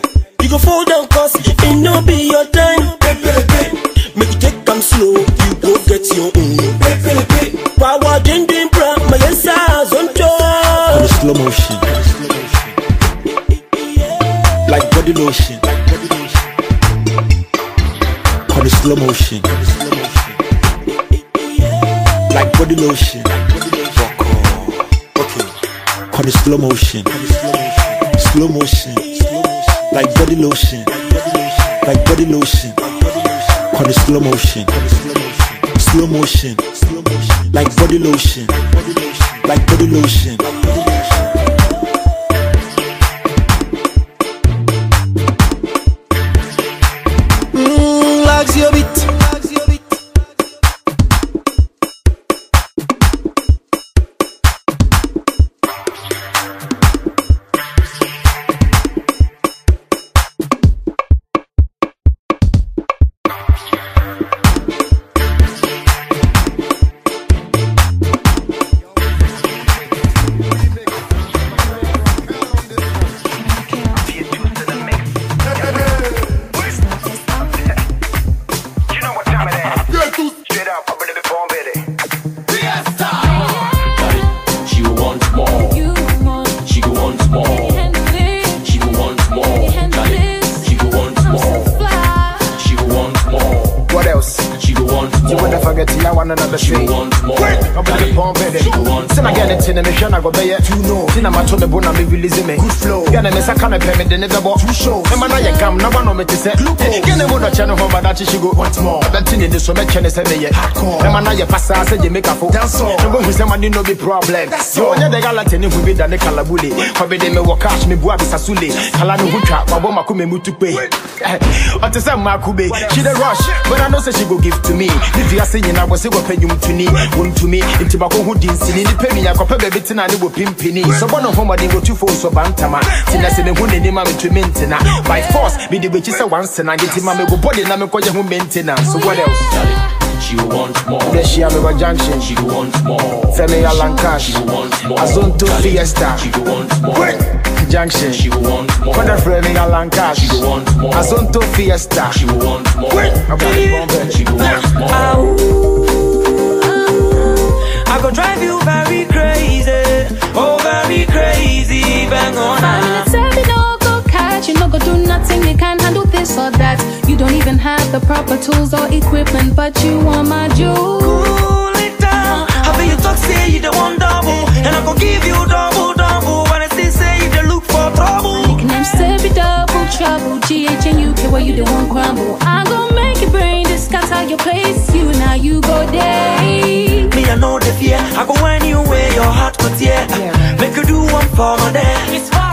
Go fall down cause it no be your time. Make you take them slow, you go get your own. Power changing prank, my yes, on it slow motion. Like body lotion. Call it slow motion. Like body lotion. Fuck off. Okay. Call it slow motion. Slow motion. Like body lotion. Like body lotion. Call it slow motion. Slow motion. Like body lotion. Like body lotion. Gɛne me sa ka me mede ne bɛbɔ mema na yɛ gam na wanɔ mete sɛ gɛne mu dɔkyɛ ne ho badakye hyigo ɛbɛnte ne ni so mɛkyɛ ne sɛ meyɛ mema na yɛ pasaa sɛ gye mekafo ne bohu sɛ mane no bi problem. Sɛ ɔnyɛ de galate ne hu bi da ne kalabule kɔbede me wɔ cash me bua bisa sule kala ne ho twa wabɔ mako me mutu pe ɔte sɛ mmaako be. She the rush but I know say she go give to me. Ne dua se nyina wɔ sɛ wɔpɛ nwumtoni wɔntumi nti bako ho di nsini ne pɛ mi yakɔpɛ baabi tena ne wɔ pimpini sɔbɔ no ho mmɔden wɔtu fo so bantama nti na sɛ mehu n'anim a metumi ntena by force mede bɛkyi sɛ wansena nti ma mebobɔ de na mekɔgye ho maintenance oh, what else She want more. Beshia River Junction. She want more. Femi Alancash. She want more. Azonto Fiesta. She want more. Junction. She want more. Kwada Femi Alancash. She want more. Azonto Fiesta. She want more. She want ah, more. Ah, ah. I go drive you very crazy, oh very crazy, bang on. Let's say we no go catch, you no go do nothing, you can't handle this or that. You don't even have the proper tools or equipment, but you want my juice. Cool it down. How about you talk say you the one double, and I go give you double double. When I see say you the look for trouble. Nickname say be double trouble, GH and UK where you the one crumble. I gon' make your brain just scatter your place, you now you go day. Me I know the fear. I go anywhere your heart could tear. Make you do one for my day. It's party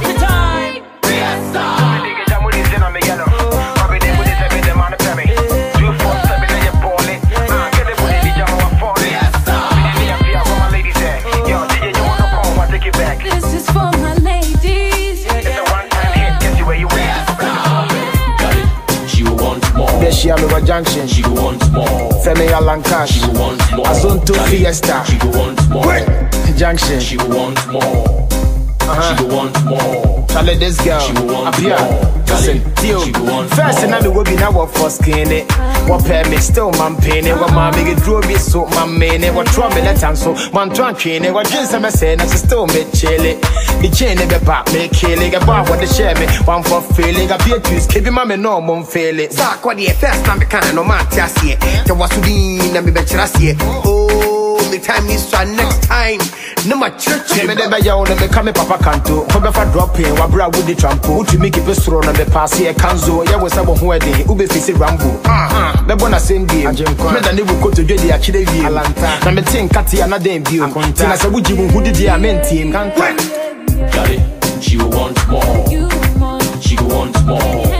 more. Beshia River Junction. She want more. Femi Alancash. She want more. Azonto Fiesta. She want more. Junction. She want more. Uh-huh. She want more. Charlie, this girl, She want up here. more. Listen, Charlie, deal. she want First, more. and I will be now what for skin it. What pair me still man pain it. What mommy get drew me so man main it. What trouble let and so man twan train it. What jeans I'm saying, I still me chill it. The chain it be back, me kill it. Get back what the share me. One for feeling. I be a juice, keep my me no mum fail it. Sa kwa deɛ first na meka no mate aseɛ sɛ wasodin na mebɛkyerɛ aseɛ Oh, me time is so next time ne makyerɛkyerɛ Me de be yaw na me ka me papa kanto. Ko be fa drop in wa bra woody trampo. Utu me keep soro na me pass here kanzo. Ya wo sa wo ho eden. Ube fi se rambo. Ah, be bona same game. Me da ne wo koto dwedi a kire wie. Alanta. Na me tin kate ana den bio. Tina sa wuji wo hudi di a mentim. Kanta. Daddy, she will want more. She will want more.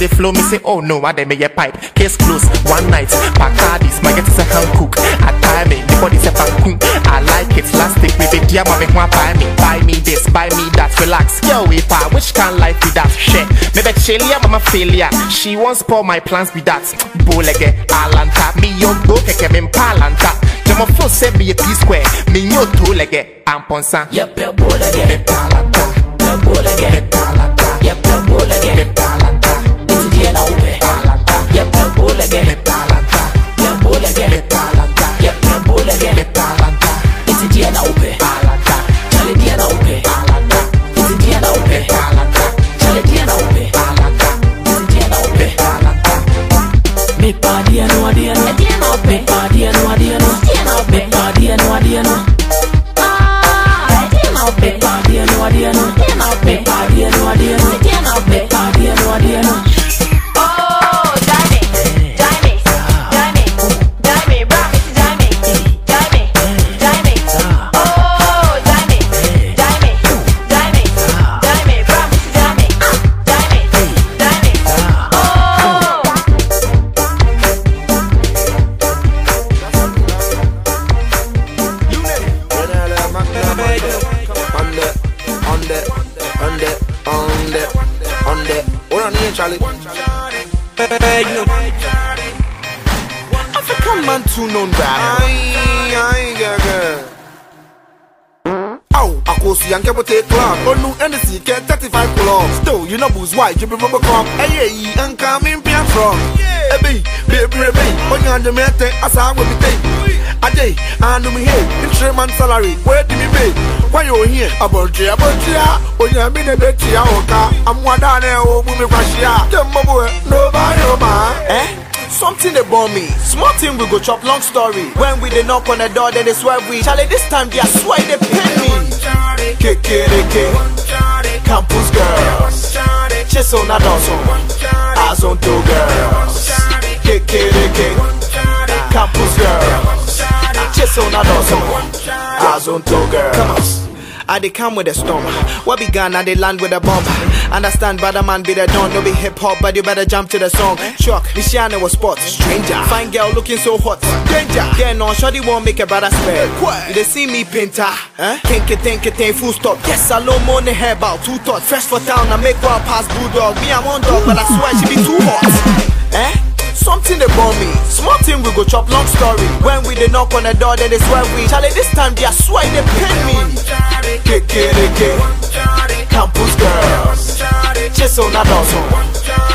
I dey flow me say oh no I me ye pipe. Case close. One night. Bacardis. My get is a hand cook. I tie me. The body say pankun. I like it. Last stick with the dear mommy want buy me. Buy me this. Buy me that. Relax. Yo we pa. Which kind life be that? Shit. Me bet Shelia mama failure. She wants pour my plans be that. Bolege. Alanta. Me yo go keke me palanta. Jamo flow say be a P square. Me yo to lege. Amponsa. Yep, yep, bolege. Me palanta. Me bolege. Me palanta. Yep, yep, bolege. Me palanta. Man too known bad. Aye, aye, girl, girl. Ow, akosi yanke bote club. Onu NC ke 35 club. Still, you know booze white, you be rubber crop. Hey, and come in pian from. Baby, baby, baby. On your under me, asa with me take. Ajay, and me hey, in three months salary. Where did me pay? Why you here? About you, about you. On your minute, bet you, oka. I'm one down there, oh, me crash ya. Jumbo boy, nobody, no man. Eh? Something they bomb me. Small thing we go chop long story. When we they knock on the door, then they swear we. Charlie, this time they are swear they pay me. KKDK, campus girls. Chase on a dance As on two girls. KKDK, campus girls. Chase on a dance As on two girls. I they come with a storm. What began, I they land with a bomb. Understand, brother man be the dawn. No be hip hop, but you better jump to the song. Shock, this Shana was spot. Stranger, fine girl looking so hot. Danger, then on shoddy won't make a brother spell. You they see me painter, eh? Think it, think it, think full stop. Yes, I low money hair about two thoughts. Fresh for town, I make wild pass bulldog. Me, I'm one dog, but I swear she be too hot. Eh? Something they bomb me. Small thing we go chop long story. When we they knock on the door, then they swear we. Charlie, this time they are swear they pay me. KKDK, campus girls. A dozen.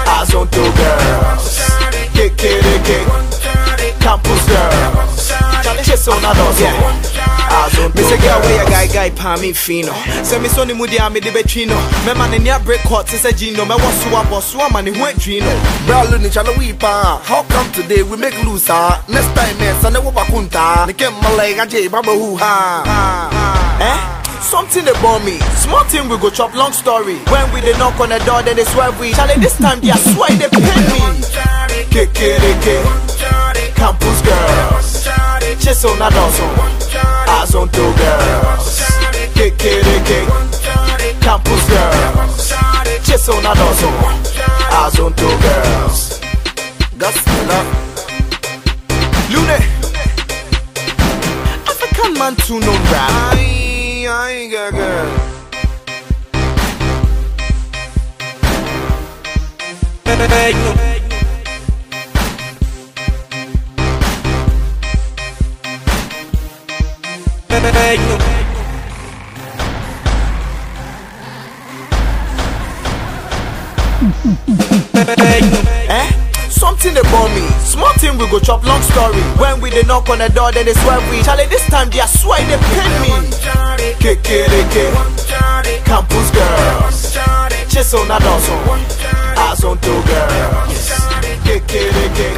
As on two girls. KKDK, campus girls. Charlie, chase on a dozen. As on two Me say girl where your guy guy pa me fino. Say me sonny mudi a me de betwino. Me man ni a break hot say Gino. Me was so up so man ni went drino. Bro, ni chala we pa. How come today we make loose ah? Next time eh, sana wo bakunta. Ni kem malay gaje baba hu ha. Eh? Something bomb me. Small thing we go chop long story. When we they knock on the door, then they swear we. Charlie, this time they are swear they pay me. KKDK, campus girls. Chase on a dozen. As on two girls. KKDK, campus girls. Chase on a dozen. As on two girls. Gospel Lune. African man too known rap. I ain't got gas. Hey, hey, hey, hey, Thank you they bomb me. Small thing we go chop long story. When we they knock on the door, then they swear we. Charlie, this time they swear they pin me. Kekeleke, campus girls. Chisel na dawson. Eyes on two girls. Kekeleke,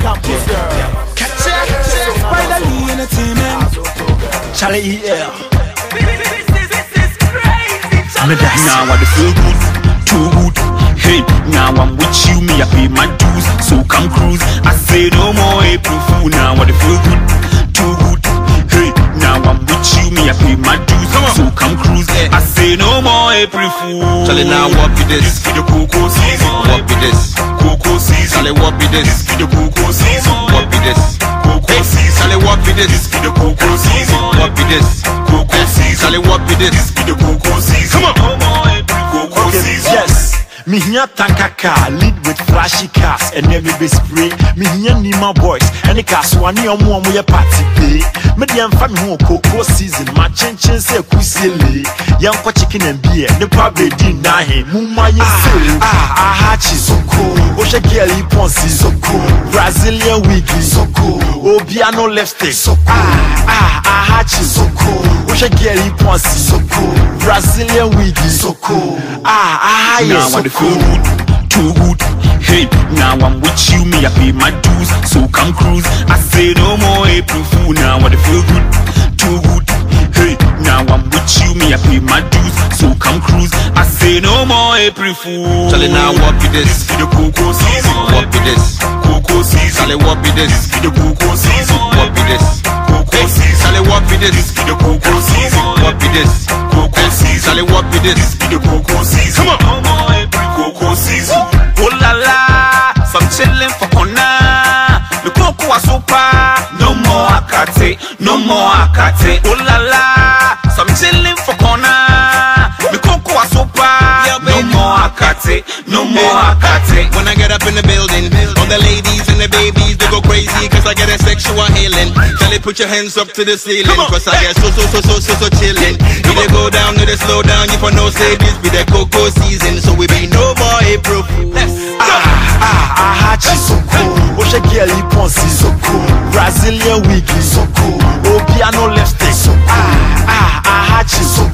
campus girls. Finally entertainment. Charlie EL. Now I dey feel good, too good. Hey, now I'm with you, me I pay my dues, so come cruise. I say no more April Fool. Now I feel good, too good. Hey, now I'm with you, me I pay my dues, so come cruise. I say no more April Fool. Charlie, now what be this? This be the cocoa season. What be this? Cocoa season. Charlie, what be this? This be the cocoa season. What be this? Cocoa season. Charlie, what be this? This be the cocoa season. What be this? Cocoa season. Charlie, what be this? This be the cocoa season. Come on. Yes. Me here tanker car, lead with flashy cars, and then me be spray. Me here Nima boys, and the cars one year more we party day. Me the family home cocoa season, my chin chin say kusile. Young chicken and beer, the probably din nahe. Muma ye say, ah, ah, hachi so cool. Osha girl ponsi so cool. Brazilian wiggy so cool. Obiano lipstick so cool. Ah, ah, ah, hachi so cool. Osha girl ponsi so cool. Brazilian wiggy so cool. Ah, ah, yeah, so cool. too good. Hey, now I'm with you, me I pay my dues, so come cruise. I say no more April Fool. Now I feel good, too good. Hey, now I'm with you, me I pay my dues, so come cruise. I say no more April Fool. Charlie, now what be this? Be the cocoa season. What be this? Cocoa season. Charlie, what be this? Be the cocoa season. What be this? Cocoa season. Charlie, what be this? Be the cocoa season. What be this? Cocoa season. Charlie, what be this? Be the cocoa season. Come on. No more April cocoa season. Oh la la, some chillin' for corner. The cocoa super. No more akate, no more akate. Oh la la, No more akate, no more akate. When I get up in the building, all the ladies and the babies, they go crazy cause I get a sexual healing. Charlie, put your hands up to the ceiling cause I get so, so, so, so, so, so chilling. You they go down, you they slow down, you for no say this be the cocoa season, so we be no more April Fool. Ah, ah, ah, hachi so cool. Osha girl ponsi so cool. Brazilian wiggy so cool. Obiano lipstick so cool. Ah, ah, ah, hachi so cool.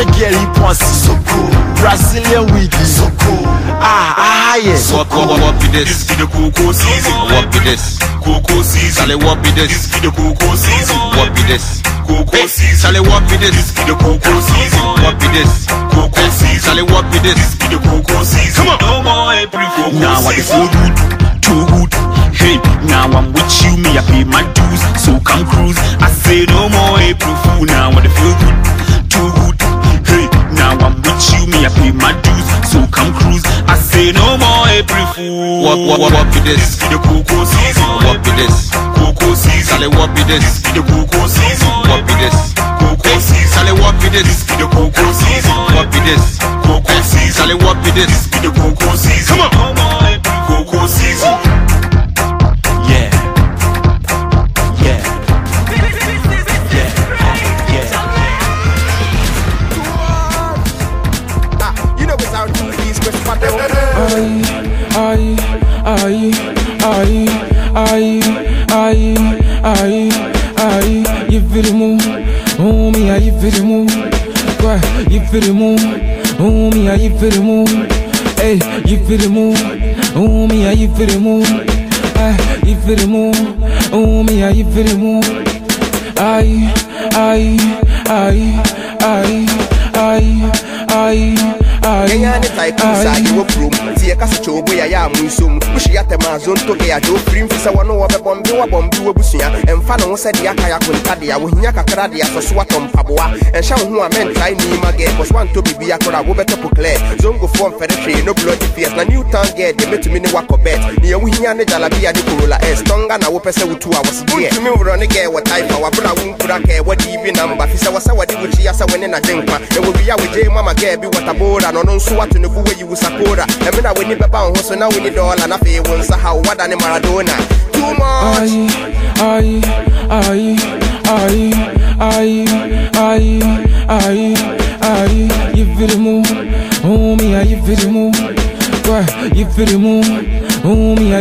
Osha girl ponsi so cool. Brazilian wiggy so cool. Ah, ah, yeah, so What, what, what, what be this? This be the cocoa season. What be this? Cocoa season. Charlie, what be this? This be the cocoa season. What be this? Cocoa season. Charlie, what be this? This be the cocoa season. What be this? Cocoa season. Charlie, what be this? This be the cocoa season. Come on. No more April cocoa Now I dey season. feel good, too good. Hey, now I'm with you, me I pay my dues, so come cruise. I say no more April Fool. Now I dey feel good, too good. I'm with you, me I pay my dues, so come cruise. I say no more April Fool. What, what, what, what be this? The cocoa season. What be this? Cocoa season. Charlie, what be this? The cocoa season. What be this? Cocoa season. Charlie, what be this? The cocoa season. What be this? Cocoa season. Charlie, what be this? The cocoa season. Come on. Oh me, you feel the move. Hey, you feel the move, oh me, you feel the move. Aye, you feel the move, oh me, you feel the move. Aye, aye, aye, aye, aye, aye. Kenya ne tycoon saa yi wɔ kurom nti yɛka sɛ kyɛ obo yɛyɛ a mo nsom wohyia tɛm a zonto ge agye ofiri mfi sɛ wɔne wɔbɛbɔ mbe wɔbɔ mbe wabusua ɛmfa ne ho sɛ deɛ aka yɛakontadeɛ a wohia kakra de asɔ so watɔ mpaboa ɛnhyɛ wo ho a mentrae nniima gɛ bɔs woantɔ biribi akora a wobɛtɔ poklɛ zongofoɔ mfɛre hwee no blood fies na new town gɛ deɛ mɛtumi ne wakɔ bet neɛ wohia ne gyalabia de korola s tɔnga na wopɛ sɛ wotu a wɔsedeɛ wontumi worɔ ne gɛ wɔ taifa wabra wonkura kɛ wɔde bi namba fi sɛ wɔ sɛ wɔde wokyia sɛ wone nagye nkwa na wɔwie a wogye mama gɛ bi wɔtabora na ɔno nso wato ne bu wayi wo sakora ɛme na w'ani bɛba wo ho so na woni dɔɔla na afei wo nsa ha wada ne maradona too much Aye, aye, aye, aye, aye, aye, aye. You feel the oh me, you feel the. Why you feel the Ooh, me,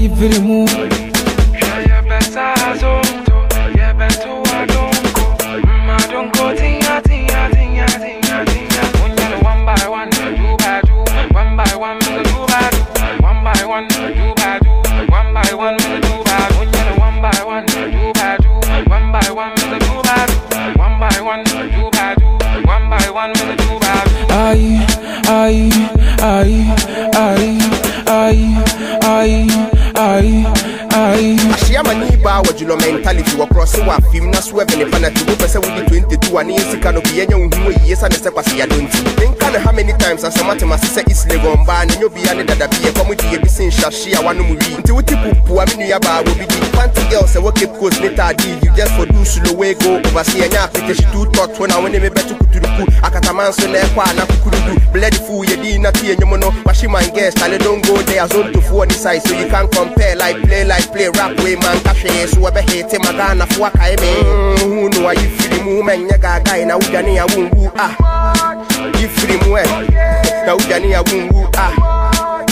you feel the. Feel the move. Ooh, me, I you feel the move. Ah, you feel the move. Ooh, me, I you feel the move. Aye, aye, aye, aye, aye, aye, aye, aye. Ahyia ma ni baa wɔ dwulɔ mentality. Wɔ korɔ se wɔ afim na so ɛbɛ ne penalty wopɛ sɛ wode 22 a ne yɛ sika no bi yɛnyɛ wo hu yie sane sɛ kwaseyado nti menka ne how many times asɛm atema se sɛ islegon baa ne nyɛ ne dada bi yɛkɔ mu de yɛbi se nhyahye a wanom wi nti wote pupua me nua baa wɔ bi di panty girl sɛ wɔ cape coast ne taade you just for do slow way go over se ɛnyɛ apete she too thought when I when me bɛto kuturuku akataman so na ɛkɔ a na kukurudu bloody fool yɛdi na tie nyom no wahye man guest ale don't go there azontofoɔ ne side so you can't compare like play like play rap way man ka hwee so wɔbɛhete ma ghanafoɔ akae me hu no a yifiri mu mɛnyɛ gaagae na wodwane a wonwu ah yifiri mu ɛ na wodwane a wonwu ah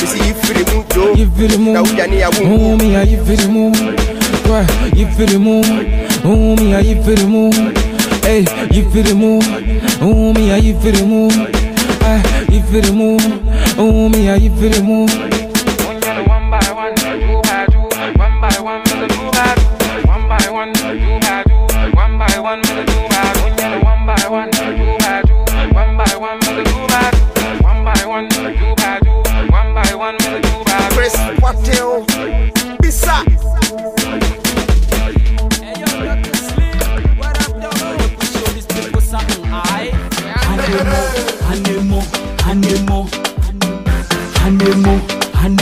mesi yifiri mu jo You feel move. na wodwane a wonwu Ooh, me, I you feel move. Why? You feel the move. Ooh, me, I you feel move. Hey, you feel the move. Ooh, me, I you feel the move. Ah, you feel the move. Ooh, me, I you feel the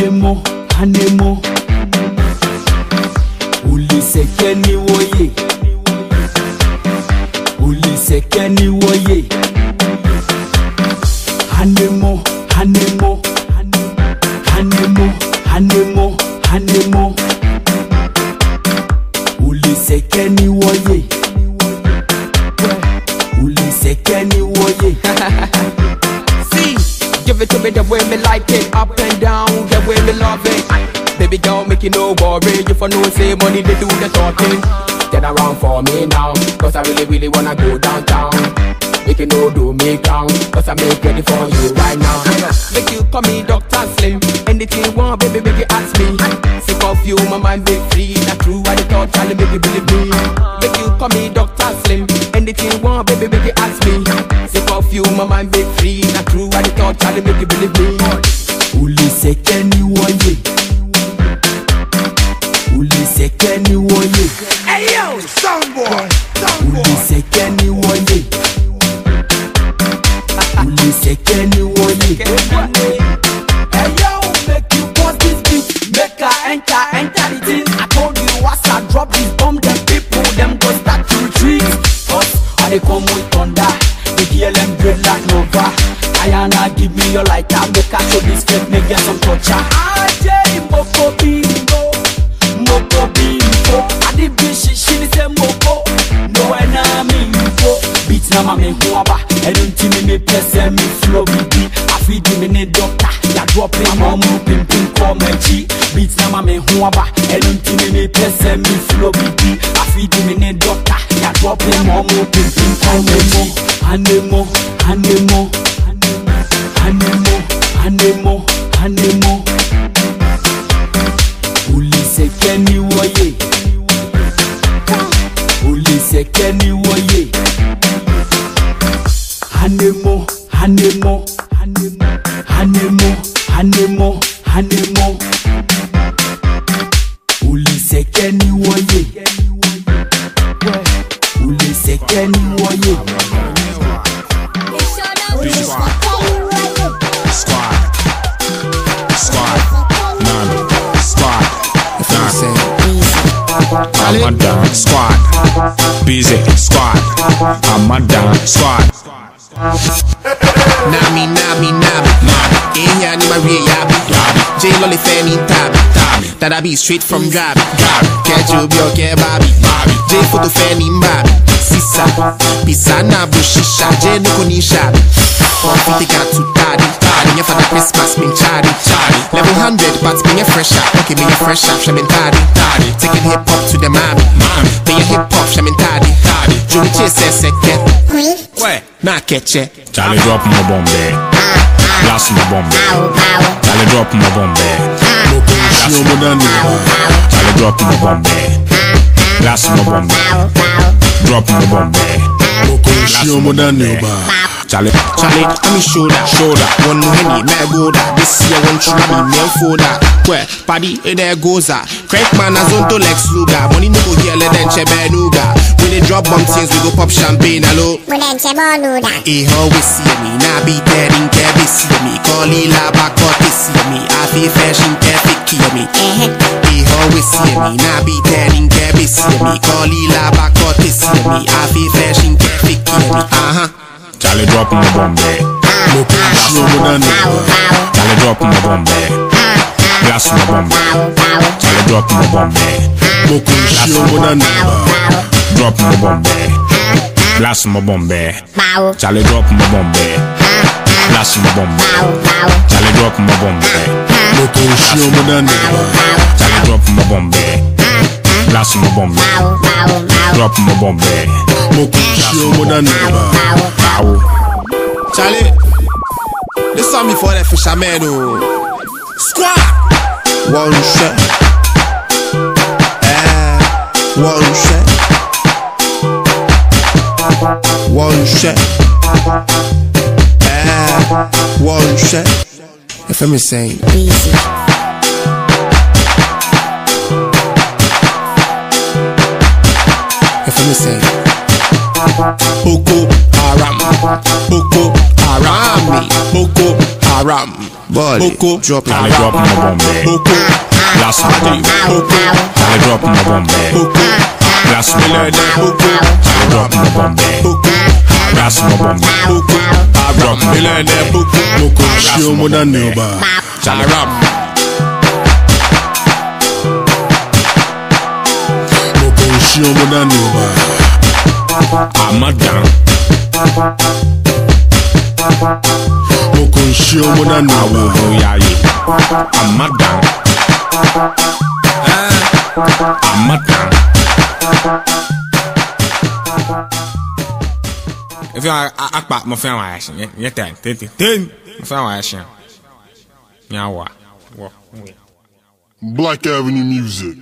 anemo anemo. Uliseke niwoye uliseke niwoye anemo anemo. Anemo anemo anemo. Uliseke niwoye uliseke niwoye. give it to me the way me like it, up and down, the way me love it. Baby girl, make you no worry, you for no say money, they do the talking. Turn around for me now, cause I really, really wanna go downtown. Make you no do me down, cause I make ready for you right now. Make you call me Dr. Slim, anything you want, baby, make you ask me. Sick of you, my mind be free, not true, I the thought, Charlie, make you believe me. Make you call me Dr. Slim, anything you want, baby, make you ask me. Sick of you, my mind be free, not true, I the thought, Charlie, make you believe me. uliseke ni woye uliseke ni woye Ayo, soundboy, uliseke ni woye uliseke ni woye ma Tabi. That I be straight from Gabi. Gabi. Catch you, be okay, Bobby. Bobby. J Photo Fanny Bobby. CC pizza. Pizza na bushisha, je no konisha. Coffee take out to daddy. Daddy, yeah, for the Christmas, me charity. Charity. Level 100, but me a fresher. Okay, me a fresher, shamin daddy. Daddy. Taking hip hop to the mommy. Mommy. Me a hip hop, shamin daddy. Daddy. Johnny Chase says, second. Ouais. Nah, catch it. Charlie drop my bomb there. Blast my bomb there. Charlie drop my bomb there. Shio modani. Charlie drop my bomb there. Blast my bomb there. Drop my bomb there. Shio modani oba. Charlie. Charlie, let me show that. Show that. One no henny, me go that. This year one true me me for that. Where party eh, there goes that. Crack man as on to Lex Luger. Money no go here let them chebe nuga. When they drop bomb things we go pop champagne hello. Mudenche boluda. Eh always see me, na be dead in care be see me. Call la back out to see me. I feel fashion care fit kill me. Eh always see me, na be dead in care be see me. Call la back out to see me. I feel fashion care fit kill me. Uh huh. Charlie drop my bomb there. Shio modani. Charlie drop my bomb there. Blast my bomb there. Charlie drop my bomb there. Shio modani oba. Drop my bomb there. Blast my bomb there. Bow. Charlie drop my bomb there. Blast my bomb there. Charlie drop my bomb there. Shio modani oba. Charlie drop my bomb there. Blast my bomb there. Drop my bomb there. Shio modani oba. Wow. Charlie, this song before the fisherman, oh. Squad! One shot. Eh, one shot. One shot. Eh, one shot. If I'm saying, Easy. if I'm saying, Boko Haram, Boko Haram, me, Boko Haram, Boko drop it. Charlie drop my bomb. Eh. Boko Blast my bomb there. Eh. Boko Charlie drop my bomb eh. there. Boko Blast my bomb there. Boko Charlie drop my bomb Blast my bomb there. Boko Drop my bomb there. Boko Shio modani oba. Charlie Haram. Shio modani oba. I'm a down. Shio modani I will oba. Oh, If you are akpa, my friend, I ask you. Yeah, ten, ten, ten. My friend, I ask you. Yeah, what? What? Black Avenue Music.